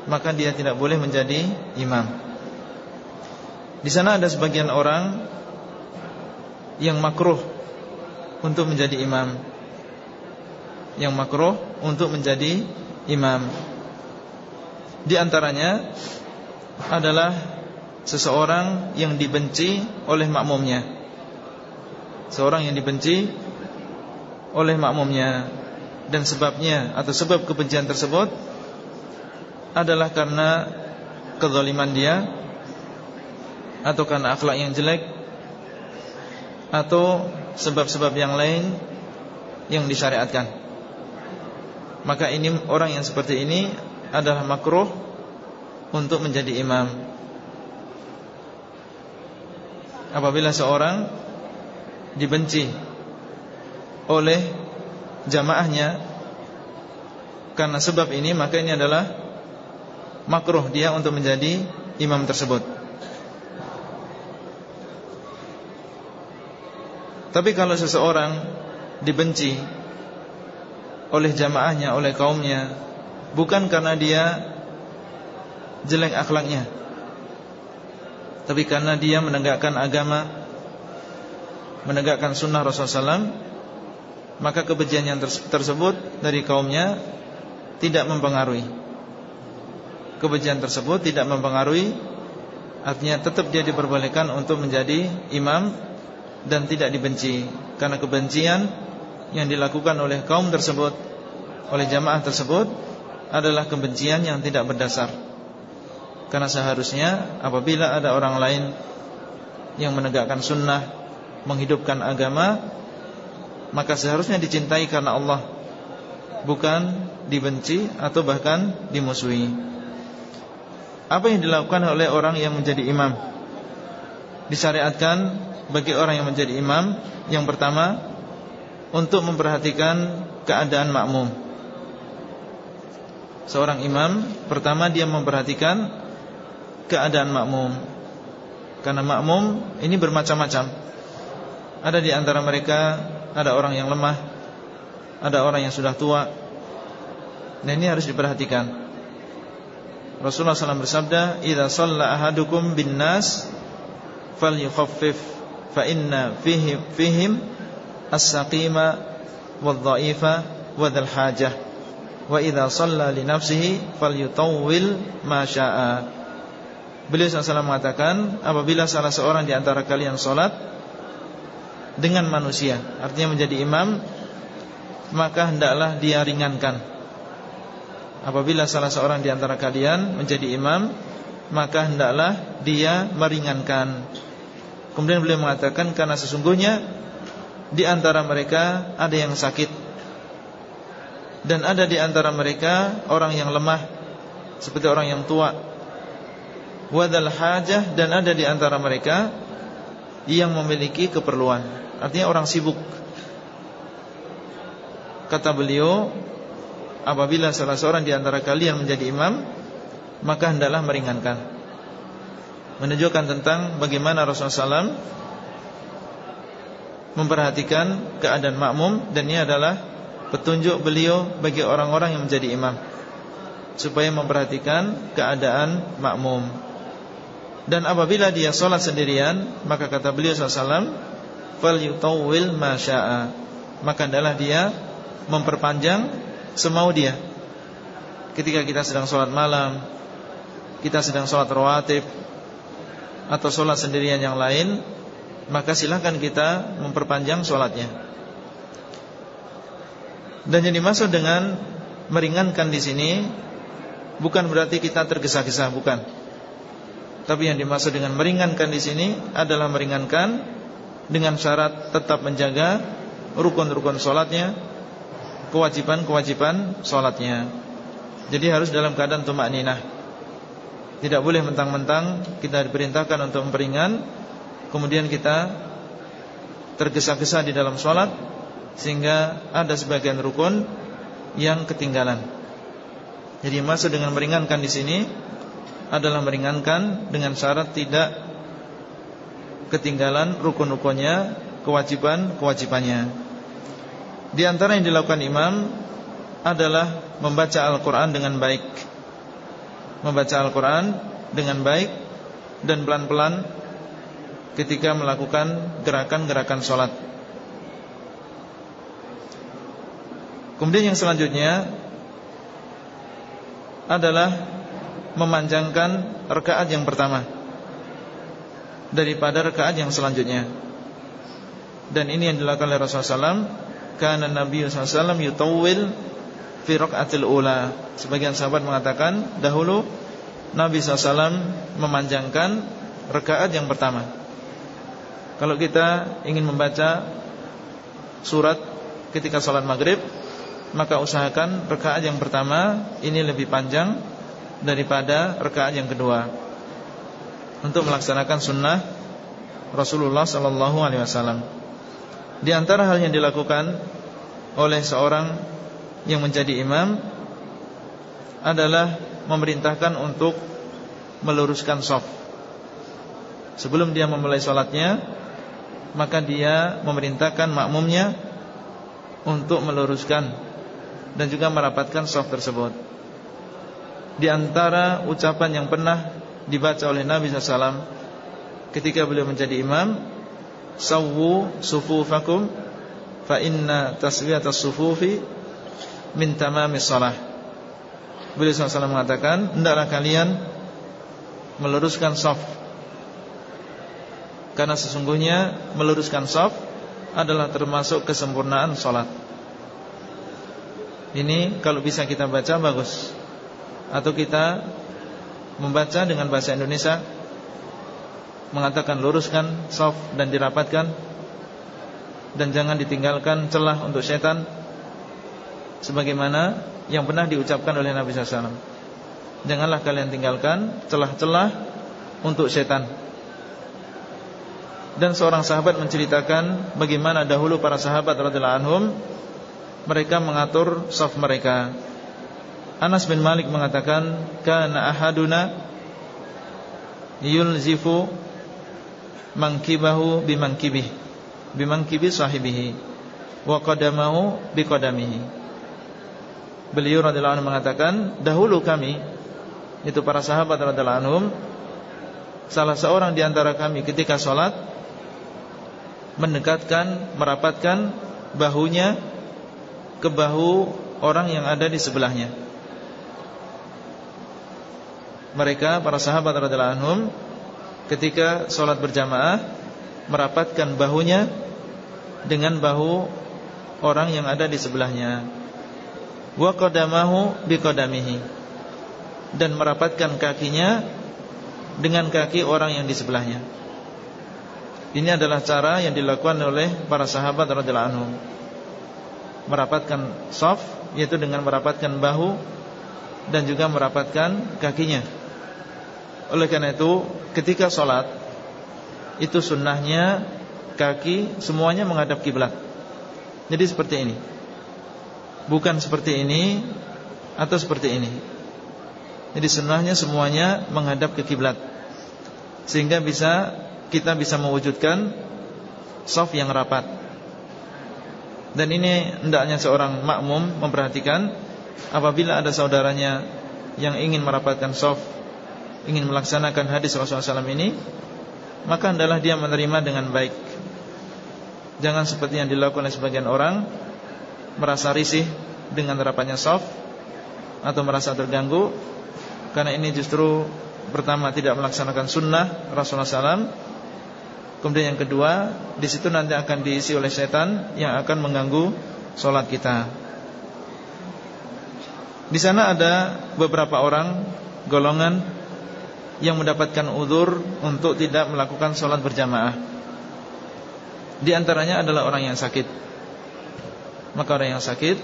Maka dia tidak boleh menjadi imam. Di sana ada sebagian orang Yang makruh Untuk menjadi imam. Yang makruh untuk menjadi imam di antaranya adalah seseorang yang dibenci oleh makmumnya. Seorang yang dibenci oleh makmumnya dan sebabnya atau sebab kebencian tersebut adalah karena kezaliman dia atau karena akhlak yang jelek atau sebab-sebab yang lain yang disyariatkan. Maka ini orang yang seperti ini adalah makruh untuk menjadi imam. Apabila seorang dibenci oleh jamaahnya karena sebab ini maka ini adalah makruh dia untuk menjadi imam tersebut. Tapi kalau seseorang dibenci oleh jamaahnya, oleh kaumnya Bukan karena dia jelek akhlaknya. Tapi karena dia menegakkan agama Menegakkan sunnah Rasulullah SAW Maka kebencian tersebut dari kaumnya Tidak mempengaruhi. Kebencian tersebut tidak mempengaruhi Artinya tetap dia diperbolehkan untuk menjadi imam Dan tidak dibenci. Karena kebencian yang dilakukan oleh kaum tersebut Oleh jamaah tersebut adalah kebencian yang tidak berdasar. Karena seharusnya apabila ada orang lain Yang menegakkan sunnah Menghidupkan agama Maka seharusnya dicintai karena Allah Bukan dibenci Atau bahkan dimusuhi. Apa yang dilakukan oleh orang yang menjadi imam? Disyariatkan Bagi orang yang menjadi imam Yang pertama Untuk memperhatikan keadaan makmum seorang imam Pertama dia memperhatikan Keadaan makmum. Karena makmum ini bermacam-macam. Ada di antara mereka Ada orang yang lemah Ada orang yang sudah tua. Dan ini harus diperhatikan. Rasulullah SAW bersabda Iza salla ahadukum bin nas Fal yukhaffif Fa inna fihim, fihim As-saqima Wal-dha'ifa Wadhal hajah wa idza shalla li nafsihi falyutawwil ma syaa. Beliau SAW mengatakan apabila salah seorang di antara kalian salat dengan manusia, artinya menjadi imam, maka hendaklah dia ringankan. Apabila salah seorang di antara kalian menjadi imam, maka hendaklah dia meringankan. Kemudian beliau mengatakan karena sesungguhnya di antara mereka ada yang sakit dan ada di antara mereka orang yang lemah seperti orang yang tua. Wadal hajah dan ada di antara mereka yang memiliki keperluan. Artinya orang sibuk. Kata beliau, apabila salah seorang di antara kalian menjadi imam, maka hendaklah meringankan. Menunjukkan tentang bagaimana Rasulullah SAW memperhatikan keadaan makmum dan ini adalah petunjuk beliau bagi orang-orang yang menjadi imam supaya memperhatikan keadaan makmum. Dan apabila dia sholat sendirian, maka kata beliau SAW, fal yutawil. Maka adalah dia memperpanjang semau dia. Ketika kita sedang sholat malam, kita sedang sholat rawatib, atau sholat sendirian yang lain, maka silahkan kita memperpanjang sholatnya. Dan yang dimaksud dengan meringankan di sini bukan berarti kita tergesa-gesa, bukan. Tapi yang dimaksud dengan meringankan di sini adalah meringankan dengan syarat tetap menjaga rukun-rukun sholatnya, kewajiban-kewajiban sholatnya. Jadi harus dalam keadaan tumak ninah. Tidak boleh mentang-mentang kita diperintahkan untuk memperingan, kemudian kita tergesa-gesa di dalam sholat sehingga ada sebagian rukun yang ketinggalan. Jadi maksud dengan meringankan di sini adalah meringankan dengan syarat tidak ketinggalan rukun-rukunnya, kewajiban-kewajibannya. Di antara yang dilakukan imam adalah membaca Al-Quran dengan baik Membaca Al-Quran dengan baik Dan pelan-pelan ketika melakukan gerakan-gerakan sholat Kemudian yang selanjutnya adalah memanjangkan rekaat yang pertama daripada rekaat yang selanjutnya. Dan ini yang dilakukan oleh Rasulullah SAW Karena Nabi SAW yutawil fi raqatil ula. Sebagian sahabat mengatakan dahulu Nabi SAW memanjangkan rekaat yang pertama. Kalau kita ingin membaca surat ketika sholat maghrib maka usahakan rekaat yang pertama ini lebih panjang daripada rekaat yang kedua untuk melaksanakan sunnah Rasulullah Sallallahu Alaihi Wasallam. Di antara hal yang dilakukan oleh seorang yang menjadi imam adalah memerintahkan untuk meluruskan soft. Sebelum dia memulai sholatnya, maka dia memerintahkan makmumnya untuk meluruskan dan juga merapatkan soft tersebut. Di antara ucapan yang pernah dibaca oleh Nabi SAW ketika beliau menjadi imam, "Sawwu sufufakum fa inna taswiyatas sufufi min tamamis shalah." Beliau SAW mengatakan, "Hendaklah kalian meluruskan soft karena sesungguhnya meluruskan soft adalah termasuk kesempurnaan sholat ini kalau bisa kita baca bagus. Atau kita membaca dengan bahasa Indonesia Mengatakan luruskan, soft dan dirapatkan Dan jangan ditinggalkan celah untuk setan Sebagaimana yang pernah diucapkan oleh Nabi SAW Janganlah kalian tinggalkan celah-celah untuk setan. Dan seorang sahabat menceritakan Bagaimana dahulu para sahabat radhiyallahu anhum mereka mengatur saf mereka. Anas bin Malik mengatakan, "Kana ahaduna yulzifu mankibahu bimankibih bimankibi sahibihi wa qadamahu biqadamihi." Beliau radhiyallahu anhu mengatakan, "Dahulu kami itu para sahabat radhiyallahu anhum salah seorang di antara kami ketika sholat mendekatkan, merapatkan bahunya ke bahu orang yang ada di sebelahnya. Mereka para sahabat radhiyallahu anhum ketika sholat berjamaah merapatkan bahunya dengan bahu orang yang ada di sebelahnya. Wa qadamahu biqadamihi dan merapatkan kakinya dengan kaki orang yang di sebelahnya. Ini adalah cara yang dilakukan oleh para sahabat radhiyallahu anhum merapatkan soft yaitu dengan merapatkan bahu dan juga merapatkan kakinya. Oleh karena itu, ketika sholat itu sunnahnya kaki semuanya menghadap kiblat. Jadi seperti ini, bukan seperti ini atau seperti ini. Jadi sunnahnya semuanya menghadap ke kiblat, sehingga bisa kita bisa mewujudkan soft yang rapat. Dan ini hendaknya seorang makmum memperhatikan apabila ada saudaranya yang ingin merapatkan soft, ingin melaksanakan hadis Rasulullah SAW ini, maka hendaklah dia menerima dengan baik. Jangan seperti yang dilakukan oleh sebagian orang merasa risih dengan rapatnya soft atau merasa terganggu karena ini justru pertama tidak melaksanakan sunnah Rasulullah SAW Kemudian yang kedua, di situ nanti akan diisi oleh setan yang akan mengganggu sholat kita. Di sana ada beberapa orang golongan yang mendapatkan udur untuk tidak melakukan sholat berjamaah. Di antaranya adalah orang yang sakit. Maka orang yang sakit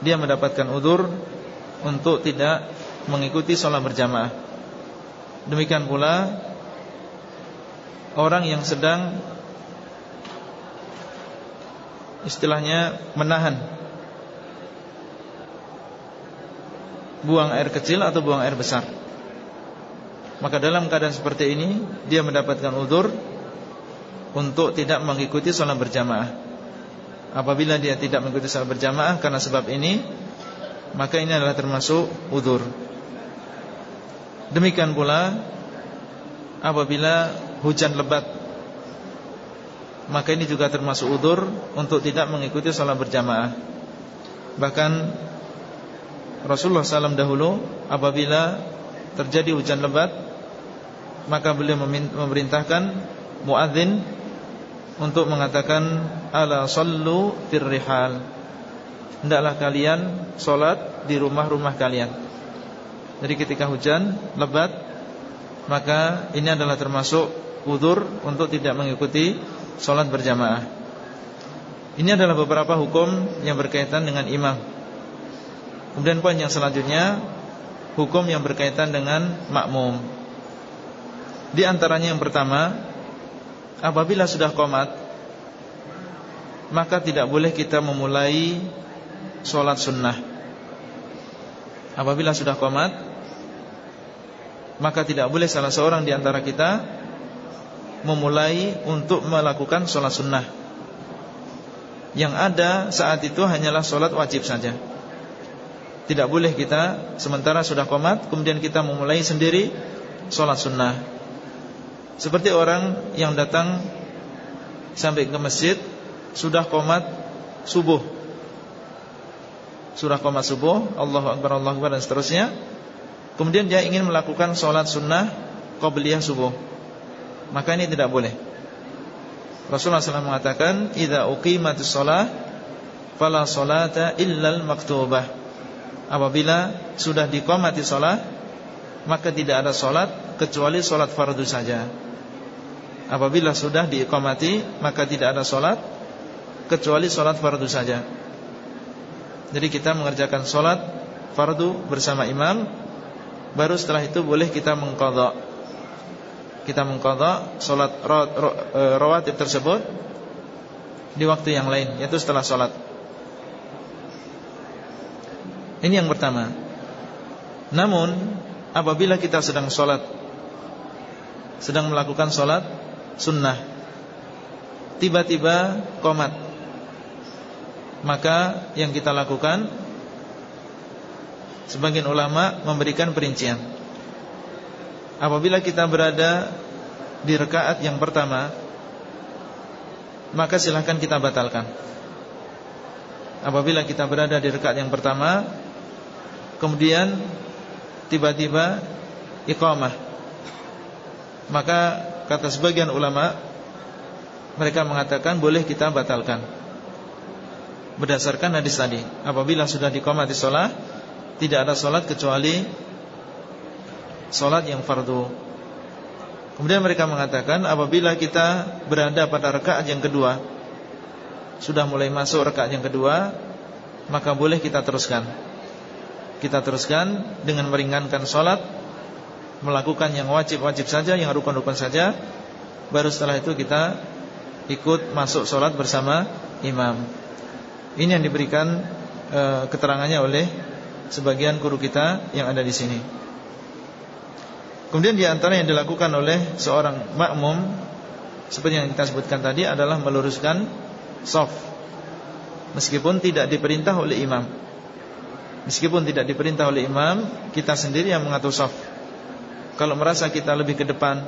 dia mendapatkan udur untuk tidak mengikuti sholat berjamaah. Demikian pula orang yang sedang istilahnya menahan buang air kecil atau buang air besar. Maka dalam keadaan seperti ini dia mendapatkan udur untuk tidak mengikuti sholat berjamaah. Apabila dia tidak mengikuti sholat berjamaah karena sebab ini, maka ini adalah termasuk udur. Demikian pula apabila hujan lebat, maka ini juga termasuk udur untuk tidak mengikuti sholat berjamaah. Bahkan Rasulullah SAW dahulu apabila terjadi hujan lebat maka beliau memerintahkan muadzin untuk mengatakan ala sallu firrihal hendaklah kalian solat di rumah-rumah kalian. Jadi ketika hujan lebat maka ini adalah termasuk udur untuk tidak mengikuti solat berjamaah. Ini adalah beberapa hukum yang berkaitan dengan imam. Kemudian poin yang selanjutnya Hukum yang berkaitan dengan makmum. Di antaranya yang pertama Apabila sudah komat Maka tidak boleh kita memulai Sholat sunnah. Apabila sudah komat Maka tidak boleh salah seorang di antara kita Memulai untuk melakukan sholat sunnah. Yang ada saat itu hanyalah sholat wajib saja. Tidak boleh kita sementara sudah komat Kemudian kita memulai sendiri Sholat sunnah. Seperti orang yang datang Sampai ke masjid Sudah komat subuh. Sudah komat subuh Allahu Akbar, Allahu Akbar dan seterusnya. Kemudian dia ingin melakukan sholat sunnah Qobliyah subuh Maka ini tidak boleh Rasulullah SAW mengatakan Iza uqimatis sholah Fala sholata illal maktubah apabila sudah diqamati salat maka tidak ada salat kecuali salat fardu saja. Apabila sudah diqamati maka tidak ada salat kecuali salat fardu saja. Jadi kita mengerjakan salat fardu bersama imam baru setelah itu boleh kita mengqadha. Kita mengqadha salat e, rawatib tersebut di waktu yang lain yaitu setelah salat. Ini yang pertama Namun Apabila kita sedang sholat Sedang melakukan sholat Sunnah Tiba-tiba komat Maka yang kita lakukan Sebagian ulama memberikan perincian Apabila kita berada Di rekaat yang pertama Maka silahkan kita batalkan. Apabila kita berada di rekaat yang pertama kemudian tiba-tiba iqamah. Maka kata sebagian ulama mereka mengatakan boleh kita batalkan. Berdasarkan hadis tadi apabila sudah diqamati sholat tidak ada sholat kecuali sholat yang fardu. Kemudian mereka mengatakan apabila kita berada pada rakaat yang kedua sudah mulai masuk rakaat yang kedua maka boleh kita teruskan. Kita teruskan dengan meringankan sholat Melakukan yang wajib-wajib saja Yang rukun-rukun saja. Baru setelah itu kita ikut masuk sholat bersama imam. Ini yang diberikan e, keterangannya oleh Sebagian guru kita yang ada di sini Kemudian di antara yang dilakukan oleh seorang makmum Seperti yang kita sebutkan tadi adalah meluruskan soft Meskipun tidak diperintah oleh imam. Meskipun tidak diperintah oleh imam Kita sendiri yang mengatur saf. Kalau merasa kita lebih ke depan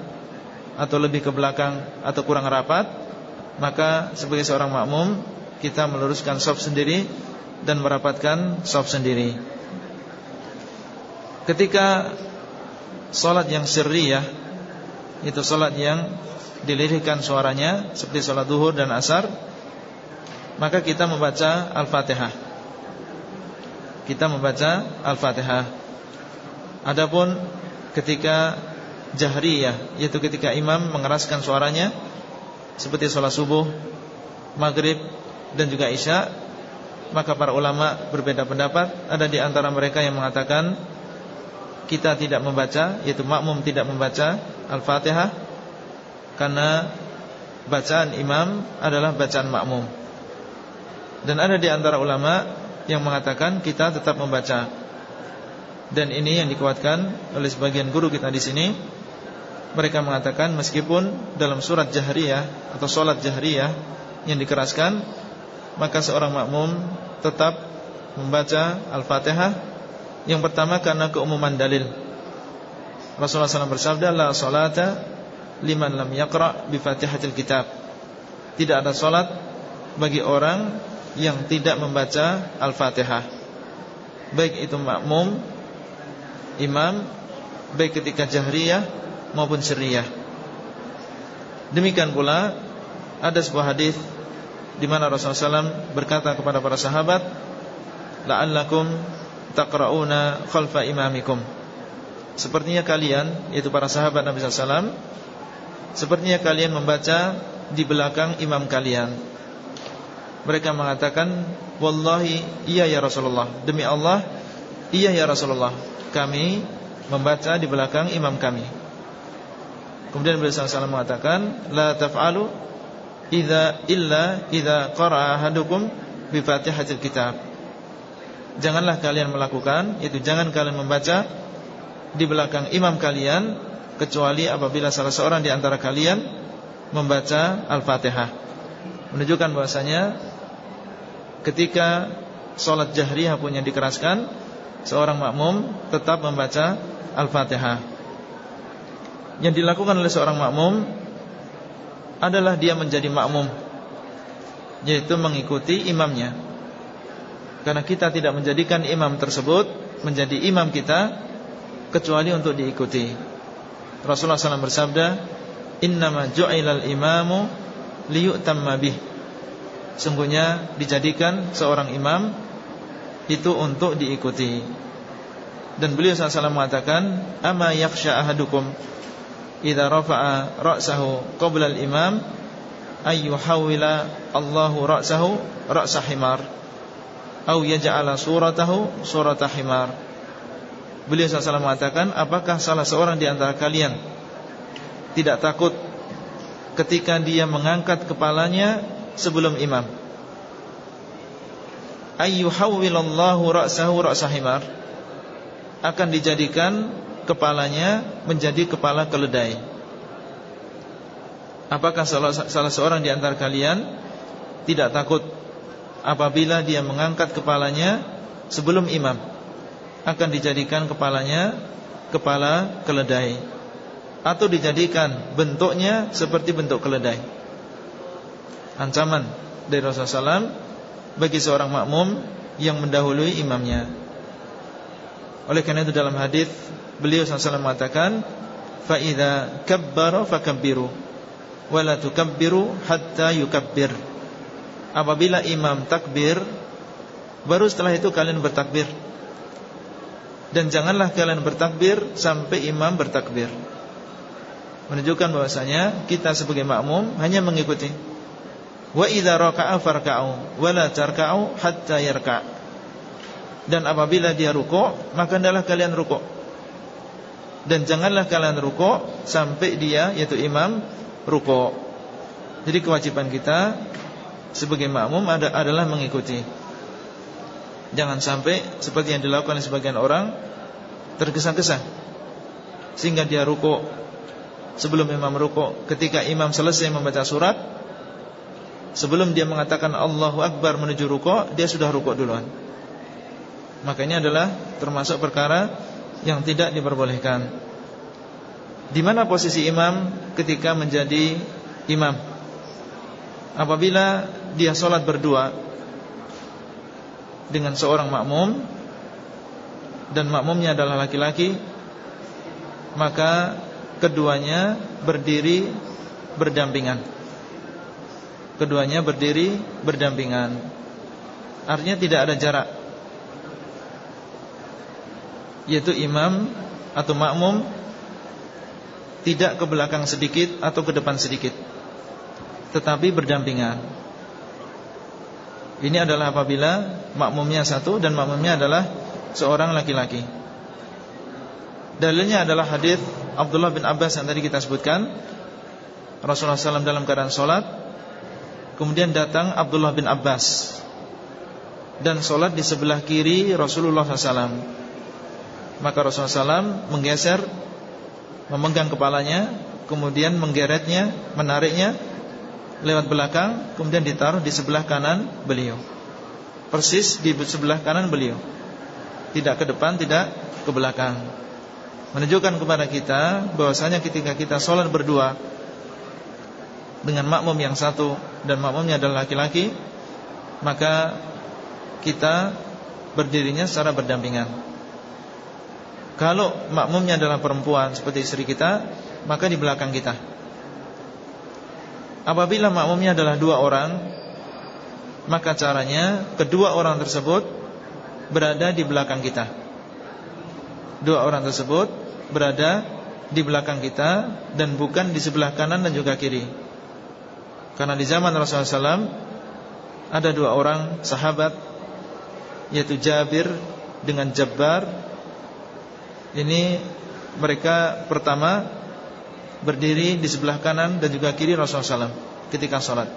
Atau lebih ke belakang Atau kurang rapat Maka sebagai seorang makmum Kita meluruskan saf sendiri Dan merapatkan saf sendiri. Ketika Salat yang ya Itu salat yang Dilirihkan suaranya Seperti salat duhur dan asar Maka kita membaca Al-Fatihah kita membaca Al-Fatihah. Adapun ketika jahriyah yaitu ketika imam mengeraskan suaranya seperti sholat subuh, maghrib dan juga isya, maka para ulama berbeda pendapat. Ada di antara mereka yang mengatakan kita tidak membaca, yaitu makmum tidak membaca Al-Fatihah karena bacaan imam adalah bacaan makmum. Dan ada di antara ulama yang mengatakan kita tetap membaca. Dan ini yang dikuatkan oleh sebagian guru kita di sini. Mereka mengatakan meskipun dalam surat jahriyah atau solat jahriyah yang dikeraskan, maka seorang makmum tetap membaca Al-Fatihah. Yang pertama karena keumuman dalil. Rasulullah SAW bersabda, La salata liman lam yakra bi Fatihatil Kitab. Tidak ada solat bagi orang yang tidak membaca Al-Fatihah Baik itu makmum Imam Baik ketika jahriyah maupun syariah Demikian pula Ada sebuah hadis di mana Rasulullah SAW berkata kepada para sahabat La'allakum taqra'una khalfa imamikum. Sepertinya kalian Yaitu para sahabat Nabi SAW Sepertinya kalian membaca Di belakang imam kalian. Mereka mengatakan Wallahi iya ya Rasulullah. Demi Allah Iya ya Rasulullah. Kami membaca di belakang imam kami. Kemudian beliau SAW mengatakan La taf'alu Iza illa Iza qara'a hadukum Bifatihatil kitab Janganlah kalian melakukan Itu. Jangan kalian membaca Di belakang imam kalian Kecuali apabila salah seorang di antara kalian Membaca Al-Fatihah. Menunjukkan bahasanya ketika sholat jahriyah punya dikeraskan Seorang makmum tetap membaca Al-Fatihah. Yang dilakukan oleh seorang makmum Adalah dia menjadi makmum Yaitu mengikuti imamnya Karena kita tidak menjadikan imam tersebut Menjadi imam kita Kecuali untuk diikuti. Rasulullah SAW bersabda Innama ju'ilal imamu liyu'tamma bih. Sungguhnya dijadikan seorang imam Itu untuk diikuti. Dan beliau SAW mengatakan Ama yaksha ahadukum Iza rafa'a ra'sahu Qabla al-imam Ayyuhawila Allahu ra'sahu Ra'sa himar Au yaja'ala suratahu Surata himar. Beliau SAW mengatakan Apakah salah seorang di antara kalian Tidak takut Ketika dia mengangkat kepalanya sebelum imam? Ayyuhawwilallahu ra'sahu ra'sa himar. Akan dijadikan kepalanya menjadi kepala keledai. Apakah salah, salah seorang di antara kalian tidak takut apabila dia mengangkat kepalanya sebelum imam akan dijadikan kepalanya kepala keledai atau dijadikan bentuknya seperti bentuk keledai ancaman dari Rasulullah SAW bagi seorang makmum yang mendahului imamnya. Oleh karena itu dalam hadis beliau SAW mengatakan, "Faida kabbara fakabbiru, wala tukabbiru hatta yukabbir." Apabila imam takbir, baru setelah itu kalian bertakbir. Dan janganlah kalian bertakbir sampai imam bertakbir. Menunjukkan bahwasanya kita sebagai makmum hanya mengikuti Wa idza raka'a farka'u wa la tarka'u hatta yarka'. Dan apabila dia rukuk, maka hendaklah kalian rukuk. Dan janganlah kalian rukuk sampai dia yaitu imam rukuk. Jadi kewajiban kita sebagai makmum ada, adalah mengikuti. Jangan sampai seperti yang dilakukan sebagian orang tergesa-gesa. Sehingga dia rukuk. Sebelum imam rukuk ketika imam selesai membaca surat Sebelum dia mengatakan Allahu Akbar menuju rukuk Dia sudah rukuk duluan. Maka ini adalah termasuk perkara Yang tidak diperbolehkan. Di mana posisi imam Ketika menjadi imam Apabila dia sholat berdua Dengan seorang makmum Dan makmumnya adalah laki-laki Maka Keduanya berdiri Berdampingan. Keduanya berdiri berdampingan. Artinya tidak ada jarak. Yaitu imam atau makmum Tidak ke belakang sedikit Atau ke depan sedikit Tetapi berdampingan. Ini adalah apabila Makmumnya satu dan makmumnya adalah Seorang laki-laki. Dalilnya adalah hadis Abdullah bin Abbas yang tadi kita sebutkan. Rasulullah SAW dalam keadaan sholat Kemudian datang Abdullah bin Abbas Dan sholat di sebelah kiri Rasulullah SAW Maka Rasulullah SAW menggeser Memegang kepalanya Kemudian menggeretnya Menariknya Lewat belakang Kemudian ditaruh di sebelah kanan beliau. Persis di sebelah kanan beliau. Tidak ke depan, tidak ke belakang. Menunjukkan kepada kita bahwasanya ketika kita sholat berdua Dengan makmum yang satu Dan makmumnya adalah laki-laki Maka kita berdirinya secara berdampingan. Kalau makmumnya adalah perempuan seperti istri kita Maka di belakang kita Apabila makmumnya adalah dua orang Maka caranya Kedua orang tersebut Berada di belakang kita Dua orang tersebut berada di belakang kita dan bukan di sebelah kanan dan juga kiri. Karena di zaman Rasulullah SAW ada dua orang sahabat yaitu Jabir dengan Jabbar. Ini mereka pertama berdiri di sebelah kanan dan juga kiri Rasulullah SAW ketika sholat.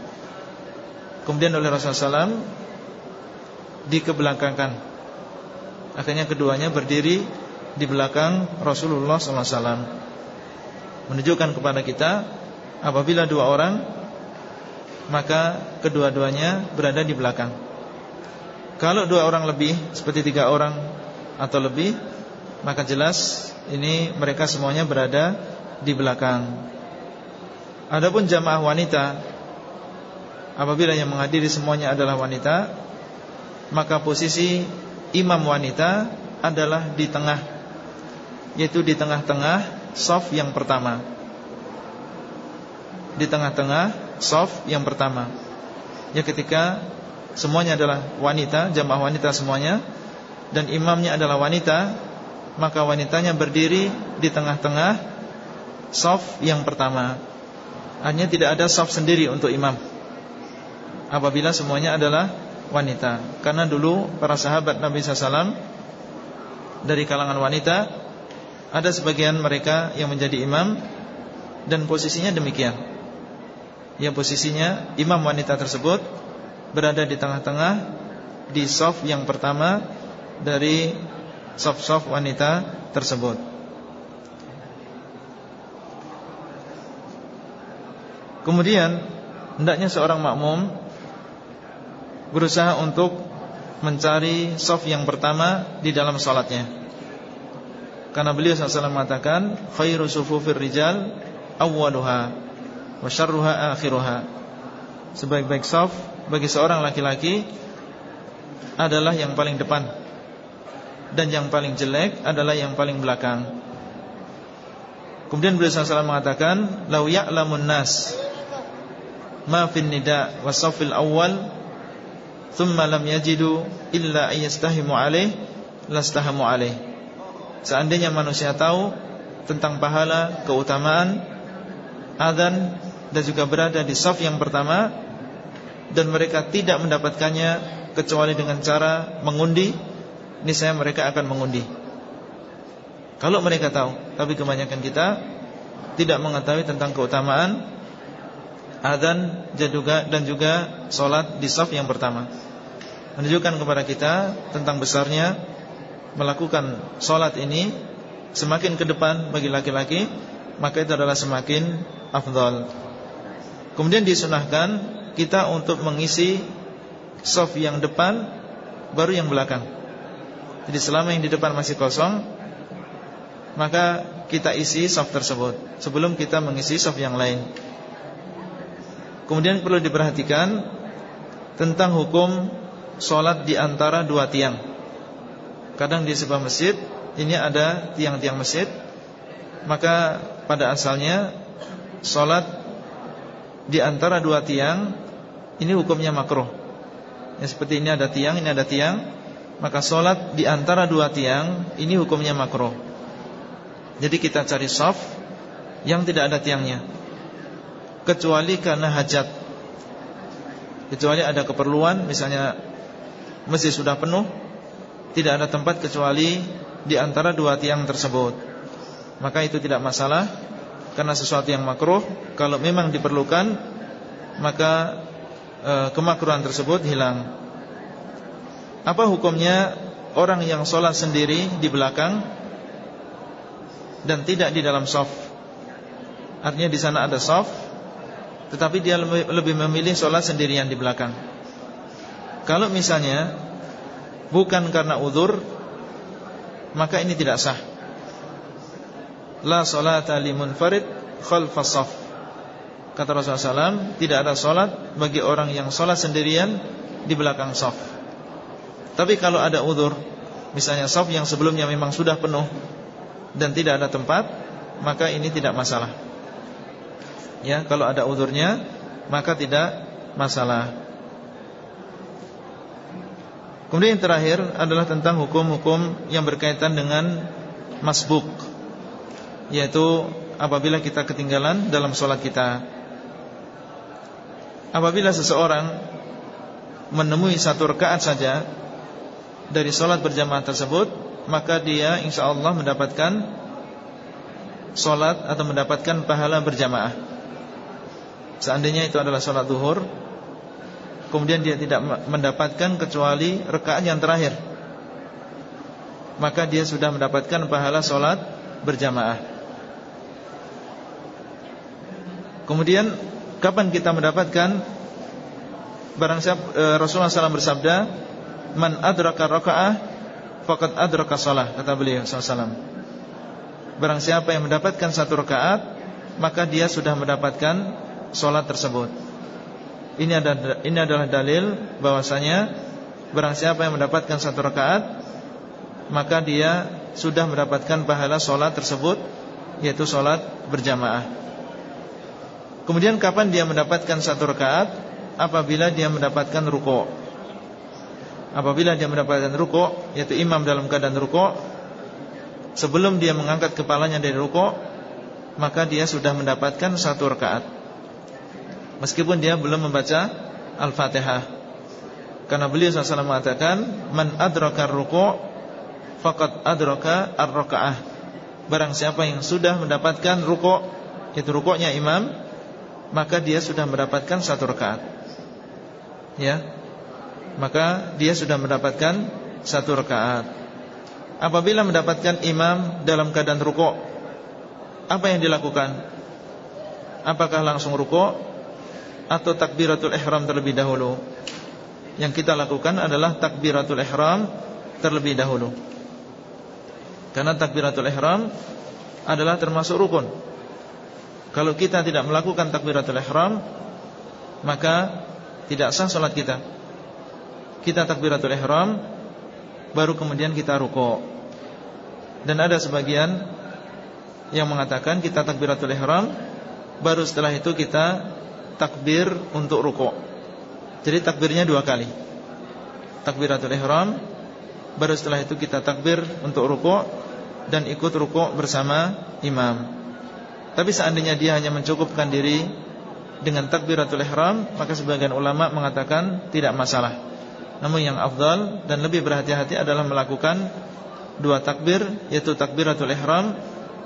Kemudian oleh Rasulullah SAW dikebelakangkan. Akhirnya keduanya berdiri di belakang Rasulullah SAW Menunjukkan kepada kita Apabila dua orang Maka kedua-duanya berada di belakang Kalau dua orang lebih Seperti tiga orang atau lebih Maka jelas Ini mereka semuanya berada di belakang. Adapun jamaah wanita Apabila yang menghadiri semuanya adalah wanita Maka posisi imam wanita adalah di tengah yaitu di tengah-tengah soft yang pertama. Di tengah-tengah soft yang pertama. Ya ketika semuanya adalah wanita Jamaah wanita semuanya Dan imamnya adalah wanita Maka wanitanya berdiri di tengah-tengah soft yang pertama. Hanya tidak ada soft sendiri untuk imam. Apabila semuanya adalah wanita. Karena dulu para sahabat Nabi SAW Dari kalangan wanita ada sebagian mereka yang menjadi imam Dan posisinya demikian. Yang posisinya imam wanita tersebut Berada di tengah-tengah Di soft yang pertama Dari soft-soft wanita tersebut Kemudian Hendaknya seorang makmum Berusaha untuk Mencari soft yang pertama Di dalam sholatnya karena beliau SAW mengatakan Khairu sufufir rijal Awaluha Wa syarruha akhiruha. Sebaik-baik saf Bagi seorang laki-laki Adalah yang paling depan Dan yang paling jelek Adalah yang paling belakang. Kemudian beliau SAW mengatakan Lau ya'lamun nas Ma fin nida Wa safil awal Thumma lam yajidu Illa ayyastahimu alaih Lastahamu alaih Seandainya manusia tahu tentang pahala, keutamaan Adhan dan juga berada di saf yang pertama Dan mereka tidak mendapatkannya Kecuali dengan cara mengundi Niscaya mereka akan mengundi. Kalau mereka tahu Tapi kebanyakan kita Tidak mengetahui tentang keutamaan Adhan dan juga, dan juga Solat di saf yang pertama Menunjukkan kepada kita Tentang besarnya melakukan sholat ini semakin ke depan bagi laki-laki maka itu adalah semakin afdal. Kemudian disunahkan kita untuk mengisi soft yang depan baru yang belakang. Jadi selama yang di depan masih kosong maka kita isi soft tersebut sebelum kita mengisi soft yang lain. Kemudian perlu diperhatikan tentang hukum sholat di antara dua tiang. Kadang di sebuah masjid Ini ada tiang-tiang masjid Maka pada asalnya Sholat Di antara dua tiang Ini hukumnya makruh. Ya, Seperti ini ada tiang, ini ada tiang Maka sholat di antara dua tiang Ini hukumnya makro Jadi kita cari soft Yang tidak ada tiangnya Kecuali karena hajat. Kecuali ada keperluan Misalnya Masjid sudah penuh Tidak ada tempat kecuali Di antara dua tiang tersebut. Maka itu tidak masalah Karena sesuatu yang makruh Kalau memang diperlukan Maka e, kemakruhan tersebut hilang. Apa hukumnya orang yang sholat sendiri di belakang dan tidak di dalam soft? Artinya di sana ada soft, tetapi dia lebih memilih sholat sendirian di belakang. Kalau misalnya bukan karena udur, maka ini tidak sah. La salata limunfarid khalfas saf. Kata Rasulullah SAW, tidak ada sholat bagi orang yang sholat sendirian di belakang soft. Tapi kalau ada udur Misalnya saf yang sebelumnya memang sudah penuh Dan tidak ada tempat Maka ini tidak masalah Ya, kalau ada udurnya Maka tidak masalah. Kemudian yang terakhir adalah tentang hukum-hukum yang berkaitan dengan masbuk Yaitu apabila kita ketinggalan dalam sholat kita. Apabila seseorang menemui satu rakaat saja dari sholat berjamaah tersebut Maka dia insya Allah mendapatkan Sholat atau mendapatkan pahala berjamaah Seandainya itu adalah sholat duhur Kemudian dia tidak mendapatkan kecuali rekaan yang terakhir. Maka dia sudah mendapatkan pahala sholat berjamaah. Kemudian Kapan kita mendapatkan? Barang siapa eh, Rasulullah SAW bersabda man adraka rakaah faqad adraka shalah kata beliau sallallahu Barang siapa yang mendapatkan satu rakaat maka dia sudah mendapatkan salat tersebut. Ini ada ini adalah dalil bahwasanya barang siapa yang mendapatkan satu rakaat maka dia sudah mendapatkan pahala salat tersebut yaitu salat berjamaah. Kemudian kapan dia mendapatkan satu rakaat? Apabila dia mendapatkan ruko apabila dia mendapatkan ruko yaitu imam dalam keadaan ruko sebelum dia mengangkat kepalanya dari ruko maka dia sudah mendapatkan satu rakaat meskipun dia belum membaca al-fatihah. Karena beliau SAW mengatakan man adraka ruko fakat adraka ar-rakaah. Barang siapa yang sudah mendapatkan ruko yaitu rukuknya imam maka dia sudah mendapatkan satu rakaat. Ya. Maka dia sudah mendapatkan satu rakaat. Apabila mendapatkan imam dalam keadaan rukuk, apa yang dilakukan? Apakah langsung rukuk atau takbiratul ihram terlebih dahulu? Yang kita lakukan adalah takbiratul ihram terlebih dahulu. Karena takbiratul ihram adalah termasuk rukun. Kalau kita tidak melakukan takbiratul ihram, maka tidak sah salat kita kita takbiratul ihram baru kemudian kita ruko dan ada sebagian yang mengatakan kita takbiratul ihram baru setelah itu kita takbir untuk ruko jadi takbirnya dua kali. Takbiratul ihram baru setelah itu kita takbir untuk ruko dan ikut ruko bersama imam. Tapi seandainya dia hanya mencukupkan diri dengan takbiratul ihram maka sebagian ulama mengatakan tidak masalah. Namun yang afdal dan lebih berhati-hati adalah melakukan dua takbir yaitu takbiratul ihram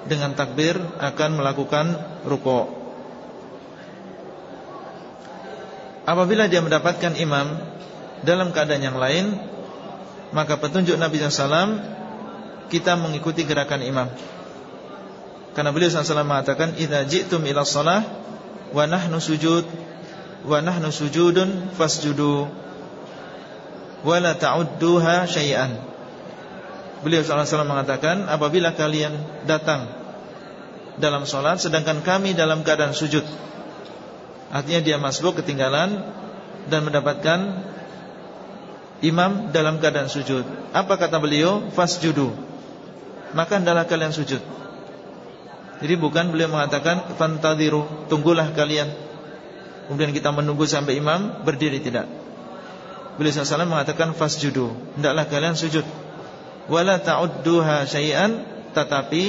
dengan takbir akan melakukan ruko. Apabila dia mendapatkan imam dalam keadaan yang lain, maka petunjuk Nabi SAW kita mengikuti gerakan imam. Karena beliau SAW mengatakan, "Idza ji'tum ila shalah wa nahnu sujud wa nahnu sujudun fasjudu." wala ta'udduha syai'an. Beliau SAW mengatakan apabila kalian datang dalam solat sedangkan kami dalam keadaan sujud. Artinya dia masbuk ketinggalan dan mendapatkan imam dalam keadaan sujud. Apa kata beliau? Fasjudu. Maka hendaklah kalian sujud. Jadi bukan beliau mengatakan fantadiru, tunggulah kalian. Kemudian kita menunggu sampai imam berdiri tidak. Beliau SAW mengatakan fasjudu Hendaklah kalian sujud Wala ta'udduha syai'an Tetapi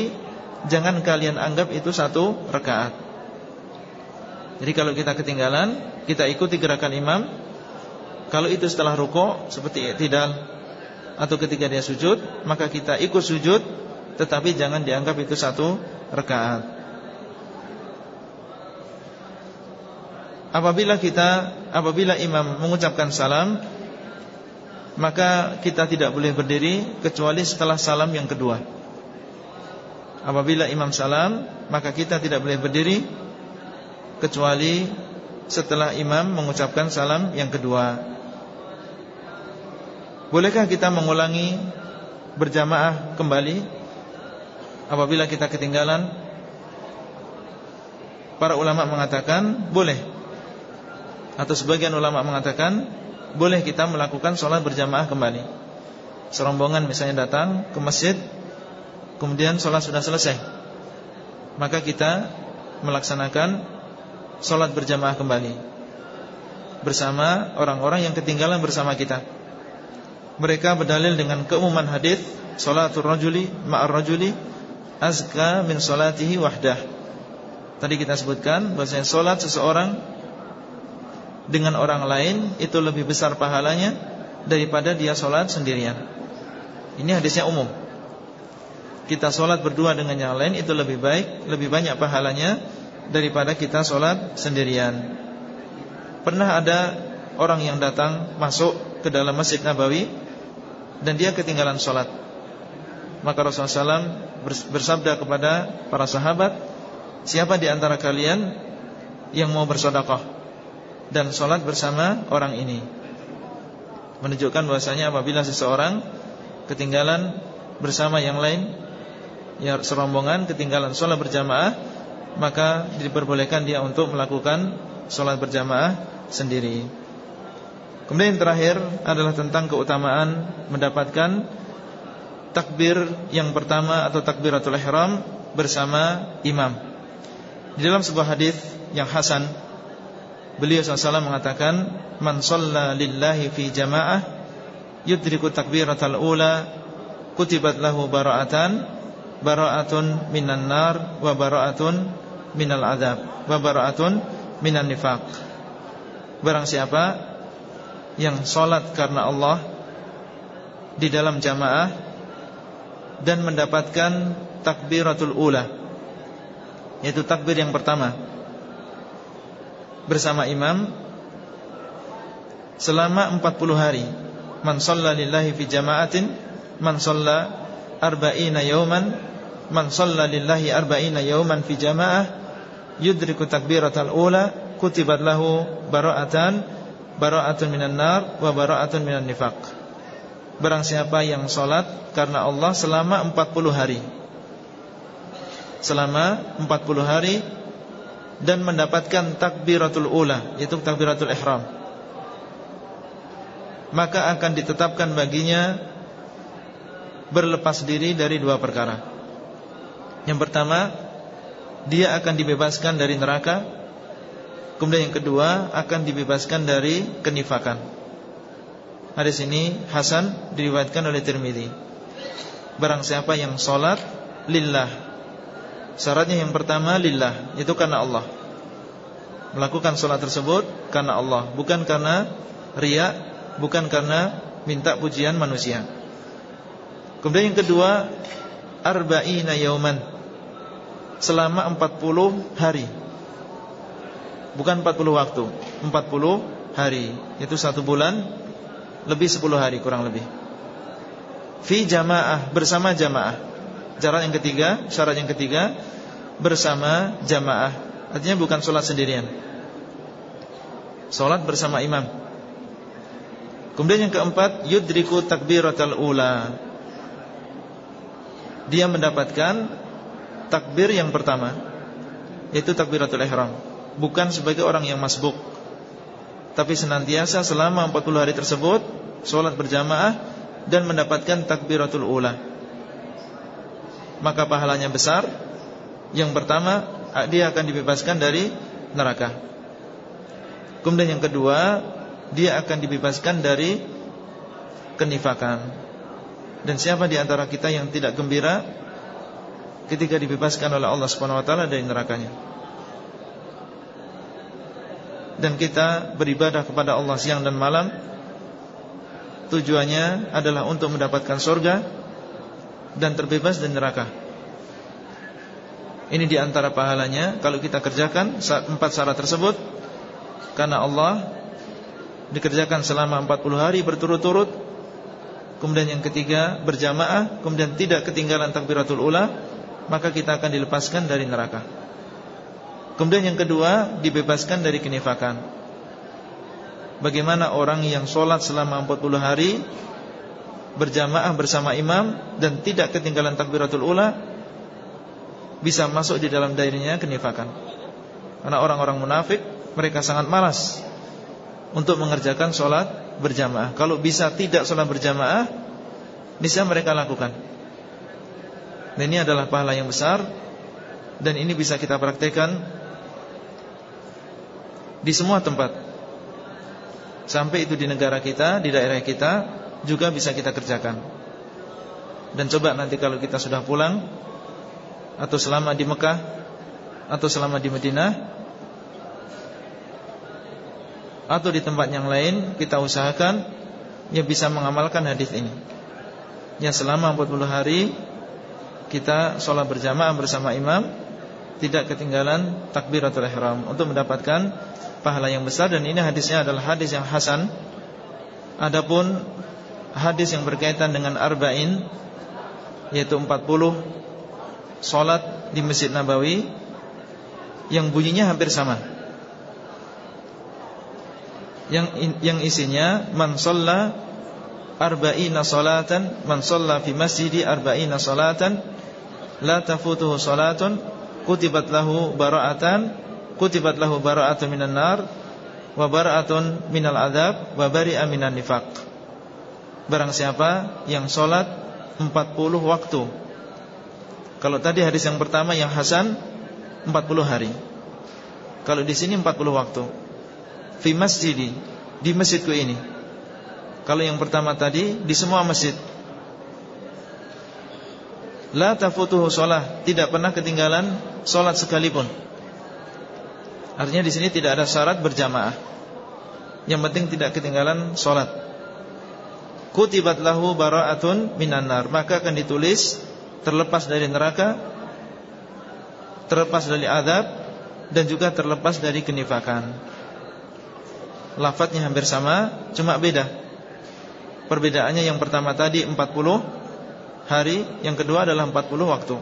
Jangan kalian anggap itu satu rakaat Jadi kalau kita ketinggalan Kita ikuti gerakan imam Kalau itu setelah ruko Seperti tidak Atau ketika dia sujud Maka kita ikut sujud Tetapi jangan dianggap itu satu rakaat Apabila kita Apabila imam mengucapkan salam maka kita tidak boleh berdiri kecuali setelah salam yang kedua. Apabila imam salam, maka kita tidak boleh berdiri kecuali setelah imam mengucapkan salam yang kedua. Bolehkah kita mengulangi berjamaah kembali apabila kita ketinggalan? Para ulama mengatakan boleh. Atau sebagian ulama mengatakan boleh kita melakukan sholat berjamaah kembali Serombongan misalnya datang ke masjid Kemudian sholat sudah selesai Maka kita melaksanakan sholat berjamaah kembali Bersama orang-orang yang ketinggalan bersama kita Mereka berdalil dengan keumuman hadis Sholatul rajuli ma'ar rajuli Azka min sholatihi wahdah Tadi kita sebutkan bahwasanya sholat seseorang dengan orang lain itu lebih besar pahalanya daripada dia sholat sendirian. Ini hadisnya umum. Kita sholat berdua dengan yang lain itu lebih baik, lebih banyak pahalanya daripada kita sholat sendirian. Pernah ada orang yang datang masuk ke dalam masjid Nabawi dan dia ketinggalan sholat. Maka Rasulullah SAW bersabda kepada para sahabat, siapa di antara kalian yang mau bersodakoh? dan sholat bersama orang ini Menunjukkan bahwasanya apabila seseorang Ketinggalan bersama yang lain Ya serombongan ketinggalan sholat berjamaah Maka diperbolehkan dia untuk melakukan sholat berjamaah sendiri Kemudian yang terakhir adalah tentang keutamaan Mendapatkan takbir yang pertama atau takbiratul ihram bersama imam. Di dalam sebuah hadis yang hasan Beliau SAW mengatakan Man salla lillahi fi jama'ah Yudriku takbiratal ula Kutibat lahu bara'atan Bara'atun minan nar Wa bara'atun minal adab Wa bara'atun minan nifaq Barang siapa Yang sholat karena Allah Di dalam jamaah Dan mendapatkan Takbiratul ula Yaitu takbir yang pertama bersama imam selama 40 hari. Man shalla fi jama'atin man shalla arba'ina yawman man shalla lillahi arba'ina yawman fi jama'ah yudriku takbiratal ula kutibat lahu bara'atan bara'atun minan nar wa bara'atun minan nifaq. Barang siapa yang salat karena Allah selama 40 hari. Selama 40 hari dan mendapatkan takbiratul ula yaitu takbiratul ihram maka akan ditetapkan baginya berlepas diri dari dua perkara yang pertama dia akan dibebaskan dari neraka kemudian yang kedua akan dibebaskan dari kenifakan hadis ini Hasan diriwayatkan oleh Tirmidzi barang siapa yang sholat lillah Syaratnya yang pertama lillah, itu karena Allah. Melakukan sholat tersebut karena Allah, bukan karena riak, bukan karena minta pujian manusia. Kemudian yang kedua, arba'ina yauman. Selama 40 hari. Bukan 40 waktu, 40 hari. Itu satu bulan lebih 10 hari kurang lebih. Fi jamaah bersama jamaah. Syarat yang ketiga, syarat yang ketiga bersama jamaah. Artinya bukan sholat sendirian. Sholat bersama imam. Kemudian yang keempat, yudriku takbiratul ula. Dia mendapatkan takbir yang pertama, yaitu takbiratul ihram. Bukan sebagai orang yang masbuk, tapi senantiasa selama 40 hari tersebut sholat berjamaah dan mendapatkan takbiratul ula maka pahalanya besar. Yang pertama, dia akan dibebaskan dari neraka. Kemudian yang kedua, dia akan dibebaskan dari kenifakan. Dan siapa di antara kita yang tidak gembira ketika dibebaskan oleh Allah Subhanahu wa taala dari nerakanya? Dan kita beribadah kepada Allah siang dan malam tujuannya adalah untuk mendapatkan surga dan terbebas dari neraka. Ini di antara pahalanya kalau kita kerjakan empat syarat tersebut karena Allah dikerjakan selama 40 hari berturut-turut. Kemudian yang ketiga berjamaah, kemudian tidak ketinggalan takbiratul ula, maka kita akan dilepaskan dari neraka. Kemudian yang kedua dibebaskan dari kenifakan. Bagaimana orang yang sholat selama 40 hari berjamaah bersama imam dan tidak ketinggalan takbiratul ula bisa masuk di dalam dairahnya kenifakan. Karena orang-orang munafik mereka sangat malas untuk mengerjakan sholat berjamaah. Kalau bisa tidak sholat berjamaah, bisa mereka lakukan. Dan ini adalah pahala yang besar dan ini bisa kita praktekkan di semua tempat. Sampai itu di negara kita, di daerah kita juga bisa kita kerjakan. Dan coba nanti kalau kita sudah pulang atau selama di Mekah atau selama di Madinah atau di tempat yang lain kita usahakan yang bisa mengamalkan hadis ini. Yang selama 40 hari kita sholat berjamaah bersama imam tidak ketinggalan takbiratul ihram untuk mendapatkan pahala yang besar dan ini hadisnya adalah hadis yang hasan. Adapun hadis yang berkaitan dengan arba'in yaitu 40 Solat di Masjid Nabawi Yang bunyinya hampir sama Yang yang isinya Man sholla Arba'ina salatan Man sholla fi masjidi arba'ina salatan La tafutuhu salatun Kutibat lahu bara'atan Kutibat lahu bara'atun minan nar Wa bara'atun minal adab Wa bari'a minan nifaq Barang siapa yang sholat 40 waktu kalau tadi hadis yang pertama yang Hasan 40 hari. Kalau di sini 40 waktu. Fi masjidi, di masjidku ini. Kalau yang pertama tadi di semua masjid. La tafutuhu sholah, tidak pernah ketinggalan sholat sekalipun. Artinya di sini tidak ada syarat berjamaah. Yang penting tidak ketinggalan sholat. Kutibat lahu bara'atun minan nar, maka akan ditulis terlepas dari neraka, terlepas dari adab dan juga terlepas dari kenifakan. Lafadznya hampir sama, cuma beda. Perbedaannya yang pertama tadi 40 hari, yang kedua adalah 40 waktu.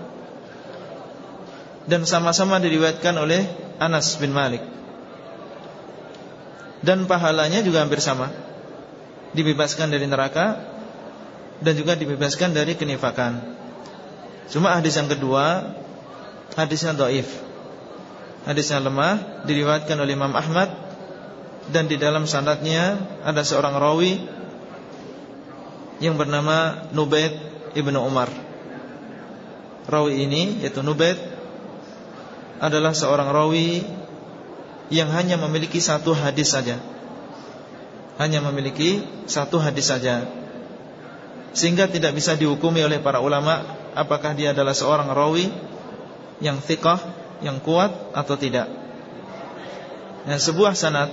Dan sama-sama diriwayatkan oleh Anas bin Malik. Dan pahalanya juga hampir sama. Dibebaskan dari neraka dan juga dibebaskan dari kenifakan. Cuma hadis yang kedua Hadisnya do'if Hadisnya lemah Diriwayatkan oleh Imam Ahmad Dan di dalam sanadnya Ada seorang rawi Yang bernama Nubaid Ibnu Umar. Rawi ini yaitu Nubaid Adalah seorang rawi Yang hanya memiliki satu hadis saja. Hanya memiliki satu hadis saja. Sehingga tidak bisa dihukumi oleh para ulama apakah dia adalah seorang rawi yang thiqah, yang kuat atau tidak. Nah, sebuah sanad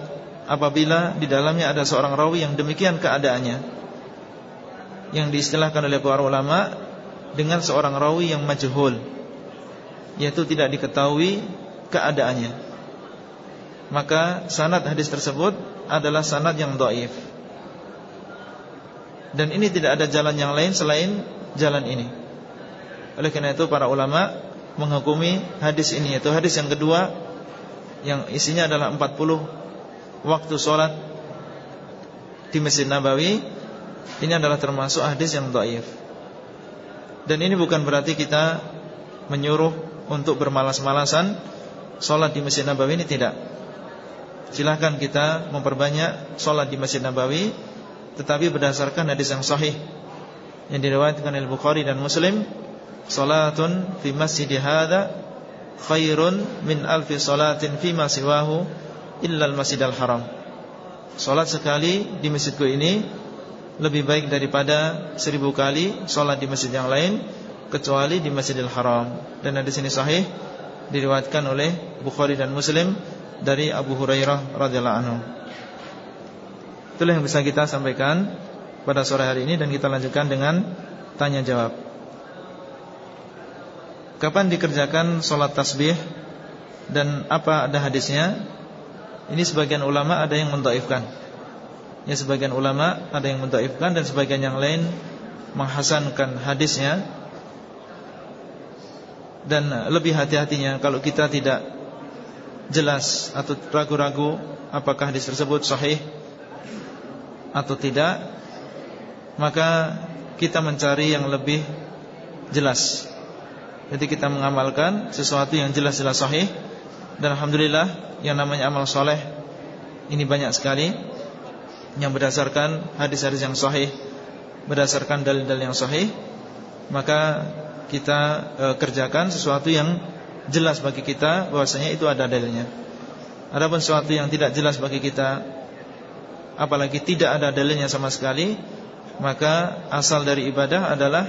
apabila di dalamnya ada seorang rawi yang demikian keadaannya yang diistilahkan oleh para ulama dengan seorang rawi yang majhul yaitu tidak diketahui keadaannya. Maka sanad hadis tersebut adalah sanad yang doif dan ini tidak ada jalan yang lain selain jalan ini. Oleh karena itu para ulama menghukumi hadis ini yaitu hadis yang kedua yang isinya adalah 40 waktu sholat di Masjid Nabawi ini adalah termasuk hadis yang dhaif. Dan ini bukan berarti kita menyuruh untuk bermalas-malasan sholat di Masjid Nabawi ini tidak. Silahkan kita memperbanyak sholat di Masjid Nabawi tetapi berdasarkan hadis yang sahih yang diriwayatkan oleh Bukhari dan Muslim Salatun fi masjid hadha Khairun min alfi salatin fi siwahu Illa al-masjid al-haram Sholat sekali di masjidku ini Lebih baik daripada seribu kali Sholat di masjid yang lain Kecuali di masjidil haram. Dan di sini sahih Diriwatkan oleh Bukhari dan Muslim Dari Abu Hurairah radhiyallahu anhu. Itulah yang bisa kita sampaikan Pada sore hari ini Dan kita lanjutkan dengan Tanya jawab. Kapan dikerjakan sholat tasbih Dan apa ada hadisnya? Ini sebagian ulama ada yang mendaifkan Ya sebagian ulama ada yang mendaifkan Dan sebagian yang lain Menghasankan hadisnya. Dan lebih hati-hatinya Kalau kita tidak jelas Atau ragu-ragu Apakah hadis tersebut sahih Atau tidak Maka kita mencari yang lebih jelas. Jadi kita mengamalkan Sesuatu yang jelas-jelas sahih. Dan Alhamdulillah yang namanya amal soleh Ini banyak sekali Yang berdasarkan hadis-hadis yang sahih Berdasarkan dalil-dalil yang sahih Maka kita e, kerjakan sesuatu yang jelas bagi kita bahwasanya itu ada dalilnya. Adapun sesuatu yang tidak jelas bagi kita apalagi tidak ada dalilnya sama sekali, maka asal dari ibadah adalah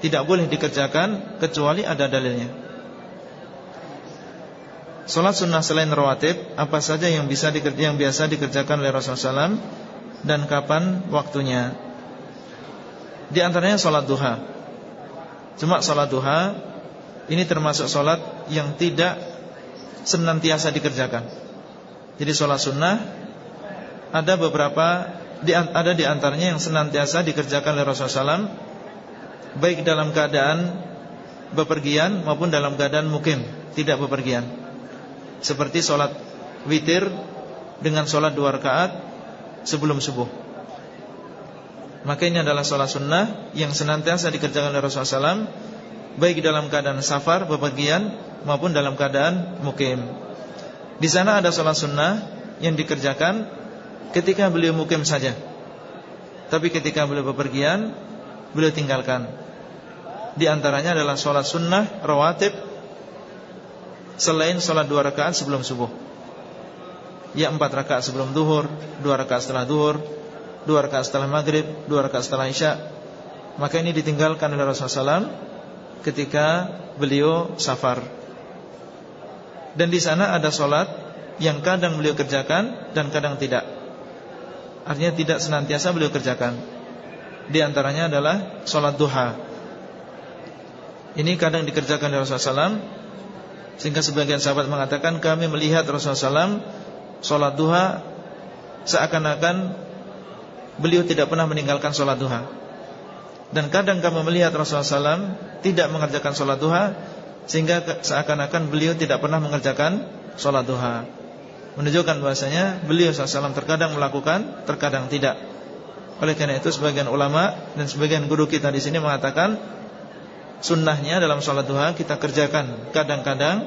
tidak boleh dikerjakan kecuali ada dalilnya. Salat sunnah selain rawatib Apa saja yang bisa dikerja, yang biasa dikerjakan oleh Rasulullah SAW Dan kapan waktunya? Di antaranya salat duha. Cuma salat duha Ini termasuk salat yang tidak Senantiasa dikerjakan. Jadi salat sunnah Ada beberapa Ada di antaranya yang senantiasa dikerjakan oleh Rasulullah SAW Baik dalam keadaan Bepergian maupun dalam keadaan mukim Tidak bepergian seperti sholat witir dengan sholat dua rakaat sebelum subuh. Maka ini adalah sholat sunnah yang senantiasa dikerjakan oleh Rasulullah SAW baik dalam keadaan safar bepergian maupun dalam keadaan mukim. Di sana ada sholat sunnah yang dikerjakan ketika beliau mukim saja. Tapi ketika beliau bepergian, beliau tinggalkan. Di antaranya adalah sholat sunnah rawatib selain sholat dua rakaat sebelum subuh. Ya empat rakaat sebelum duhur, dua rakaat setelah duhur, dua rakaat setelah maghrib, dua rakaat setelah isya. Maka ini ditinggalkan oleh Rasulullah SAW ketika beliau safar. Dan di sana ada sholat yang kadang beliau kerjakan dan kadang tidak. Artinya tidak senantiasa beliau kerjakan. Di antaranya adalah sholat duha. Ini kadang dikerjakan oleh Rasulullah SAW sehingga sebagian sahabat mengatakan kami melihat Rasulullah SAW Sholat duha Seakan-akan Beliau tidak pernah meninggalkan sholat duha. Dan kadang kami melihat Rasulullah SAW Tidak mengerjakan sholat duha Sehingga seakan-akan beliau tidak pernah mengerjakan sholat duha. Menunjukkan bahasanya Beliau SAW terkadang melakukan Terkadang tidak. Oleh karena itu sebagian ulama Dan sebagian guru kita di sini mengatakan Sunnahnya dalam sholat duha kita kerjakan kadang-kadang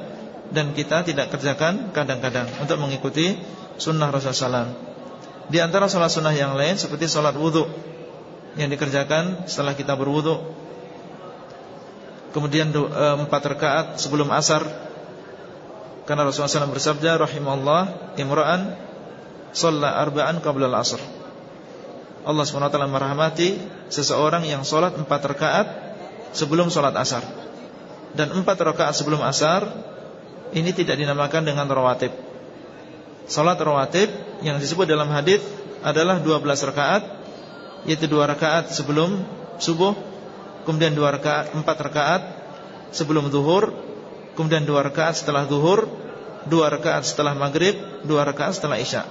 Dan kita tidak kerjakan kadang-kadang Untuk mengikuti sunnah Rasulullah SAW Di antara sholat sunnah yang lain Seperti sholat wudhu Yang dikerjakan setelah kita berwudhu Kemudian e, empat rakaat sebelum asar. Karena Rasulullah SAW bersabda Rahimahullah Imra'an Sholat arba'an qabla al-asr. Allah SWT merahmati Seseorang yang sholat empat rakaat sebelum sholat asar. Dan empat rakaat sebelum asar Ini tidak dinamakan dengan rawatib. Sholat rawatib yang disebut dalam hadis adalah 12 rakaat Yaitu dua rakaat sebelum subuh Kemudian dua rakaat, empat rakaat sebelum zuhur Kemudian dua rakaat setelah zuhur Dua rakaat setelah maghrib Dua rakaat setelah isya.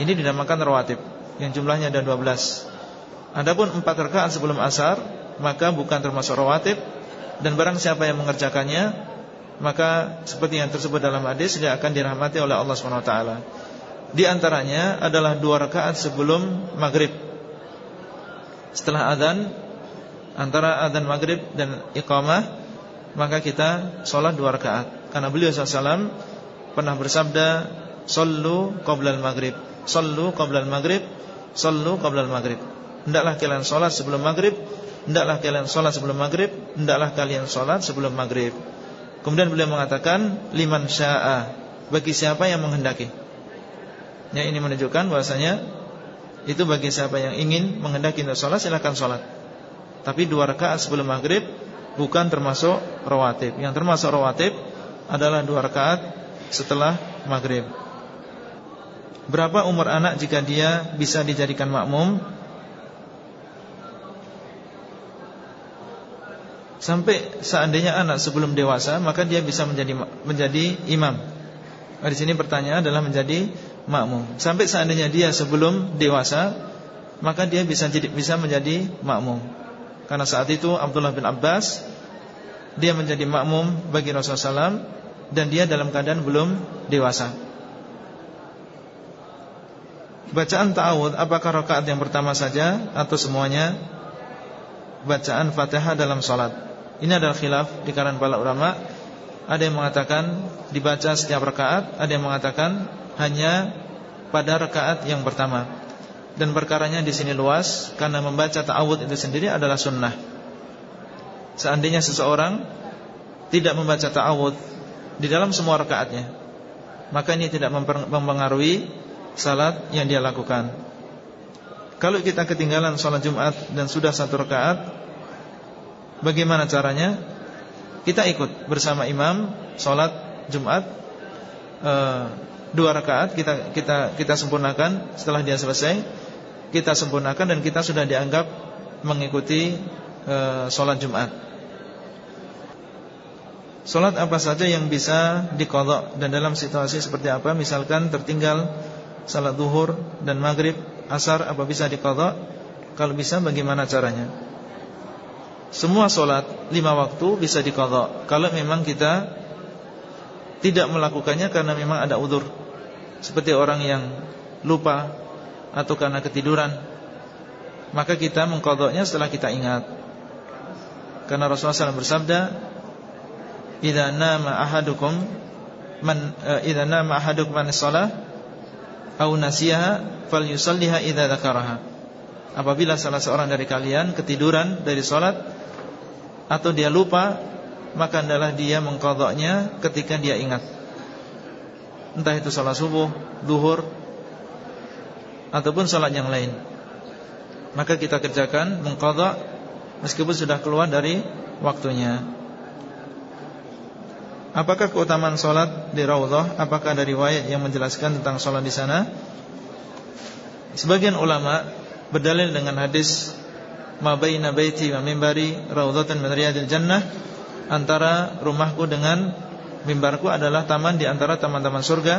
Ini dinamakan rawatib Yang jumlahnya ada 12 Adapun empat rakaat sebelum asar maka bukan termasuk rawatib dan barang siapa yang mengerjakannya maka seperti yang tersebut dalam hadis dia akan dirahmati oleh Allah Swt. Di antaranya adalah dua rakaat sebelum maghrib. Setelah adzan antara adzan maghrib dan iqamah maka kita sholat dua rakaat. Karena beliau SAW pernah bersabda, "Sallu qabla al-maghrib, sallu qabla al-maghrib, sallu qabla al-maghrib." Hendaklah kalian sholat sebelum maghrib Hendaklah kalian sholat sebelum maghrib Hendaklah kalian sholat sebelum maghrib Kemudian beliau mengatakan Liman sya'a Bagi siapa yang menghendaki Ya ini menunjukkan bahwasanya itu bagi siapa yang ingin mengendaki untuk sholat silakan sholat. Tapi dua rakaat sebelum maghrib bukan termasuk rawatib. Yang termasuk rawatib adalah dua rakaat setelah maghrib. Berapa umur anak jika dia bisa dijadikan makmum? Sampai seandainya anak sebelum dewasa maka dia bisa menjadi menjadi imam. Nah, di sini pertanyaan adalah menjadi makmum. Sampai seandainya dia sebelum dewasa maka dia bisa jadi bisa menjadi makmum. Karena saat itu Abdullah bin Abbas dia menjadi makmum bagi Rasulullah SAW dan dia dalam keadaan belum dewasa. Bacaan ta'awud apakah rakaat yang pertama saja atau semuanya bacaan Fatihah dalam salat? Ini adalah khilaf di kalangan para ulama. Ada yang mengatakan dibaca setiap rakaat, ada yang mengatakan hanya pada rakaat yang pertama. Dan perkaranya di sini luas karena membaca ta'awud itu sendiri adalah sunnah. Seandainya seseorang tidak membaca ta'awud di dalam semua rakaatnya, maka ini tidak mempengaruhi salat yang dia lakukan. Kalau kita ketinggalan salat Jumat dan sudah satu rakaat, bagaimana caranya? Kita ikut bersama imam salat Jumat e, dua rakaat kita kita kita sempurnakan setelah dia selesai kita sempurnakan dan kita sudah dianggap mengikuti e, salat Jumat. Salat apa saja yang bisa dikodok dan dalam situasi seperti apa? Misalkan tertinggal salat duhur dan maghrib, asar apa bisa diqadha? Kalau bisa bagaimana caranya? Semua solat lima waktu bisa diqadha kalau memang kita tidak melakukannya karena memang ada udur. Seperti orang yang lupa atau karena ketiduran. Maka kita mengqadhanya setelah kita ingat. Karena Rasulullah SAW bersabda, "Idza nama ahadukum man uh, idza nama ahadukum an au nasiyaha falyusalliha idza dzakaraha. Apabila salah seorang dari kalian ketiduran dari salat atau dia lupa, maka adalah dia mengqadha'nya ketika dia ingat. Entah itu salat subuh, duhur ataupun salat yang lain. Maka kita kerjakan mengqadha' meskipun sudah keluar dari waktunya. Apakah keutamaan solat di Raudhah? Apakah ada riwayat yang menjelaskan tentang solat di sana? Sebagian ulama berdalil dengan hadis Ma baina baiti wa mimbari raudhatan min riyadil jannah Antara rumahku dengan mimbarku adalah taman di antara taman-taman surga.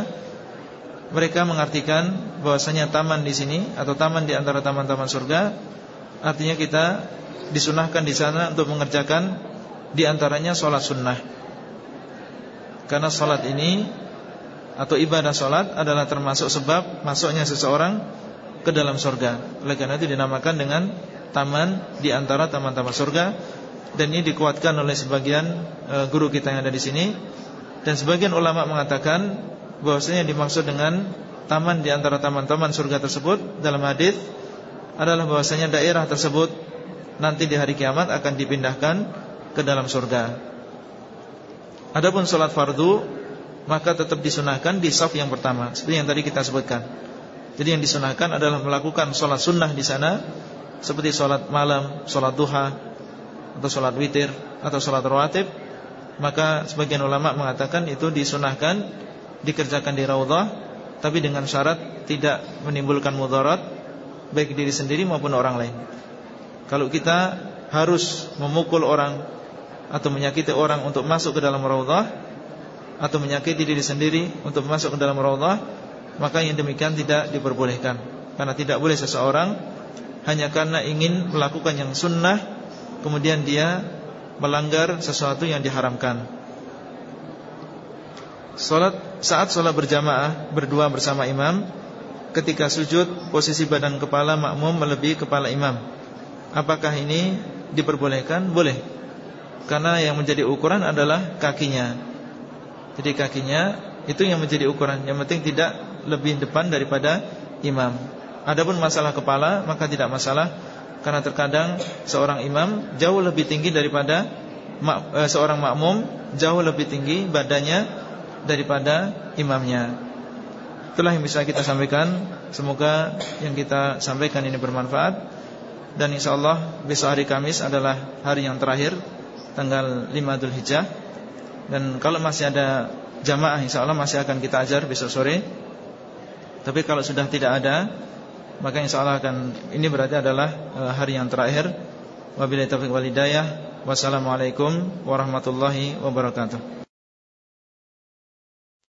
Mereka mengartikan bahwasanya taman di sini Atau taman di antara taman-taman surga Artinya kita disunahkan di sana untuk mengerjakan Di antaranya sholat sunnah. Karena sholat ini Atau ibadah sholat adalah termasuk sebab Masuknya seseorang ke dalam surga. Oleh karena itu dinamakan dengan Taman di antara taman-taman surga. Dan ini dikuatkan oleh sebagian e, Guru kita yang ada di sini. Dan sebagian ulama mengatakan bahwasanya dimaksud dengan Taman di antara taman-taman surga tersebut Dalam hadis adalah bahwasanya daerah tersebut Nanti di hari kiamat akan dipindahkan Ke dalam surga. Adapun sholat fardu maka tetap disunahkan di saf yang pertama seperti yang tadi kita sebutkan. Jadi yang disunahkan adalah melakukan sholat sunnah di sana seperti sholat malam, sholat duha atau sholat witir atau sholat rawatib. Maka sebagian ulama mengatakan itu disunahkan dikerjakan di raudhah tapi dengan syarat tidak menimbulkan mudarat baik diri sendiri maupun orang lain. Kalau kita harus memukul orang atau menyakiti orang untuk masuk ke dalam raudhah atau menyakiti diri sendiri untuk masuk ke dalam raudhah maka yang demikian tidak diperbolehkan. Karena tidak boleh seseorang hanya karena ingin melakukan yang sunnah kemudian dia melanggar sesuatu yang diharamkan. Salat saat salat berjamaah berdua bersama imam ketika sujud posisi badan kepala makmum melebihi kepala imam. Apakah ini diperbolehkan? Boleh. Karena yang menjadi ukuran adalah kakinya. Jadi kakinya itu yang menjadi ukuran. Yang penting tidak lebih depan daripada imam. Adapun masalah kepala maka tidak masalah. Karena terkadang seorang imam jauh lebih tinggi daripada eh, Seorang makmum jauh lebih tinggi badannya daripada imamnya. Itulah yang bisa kita sampaikan. Semoga yang kita sampaikan ini bermanfaat. Dan insya Allah besok hari Kamis adalah hari yang terakhir Tanggal 5 Dhul Hijjah Dan kalau masih ada jamaah insya Allah masih akan kita ajar besok sore Tapi kalau sudah tidak ada Maka insya Allah akan Ini berarti adalah eh, hari yang terakhir. Wabillahi taufiq walidayah Wassalamualaikum warahmatullahi wabarakatuh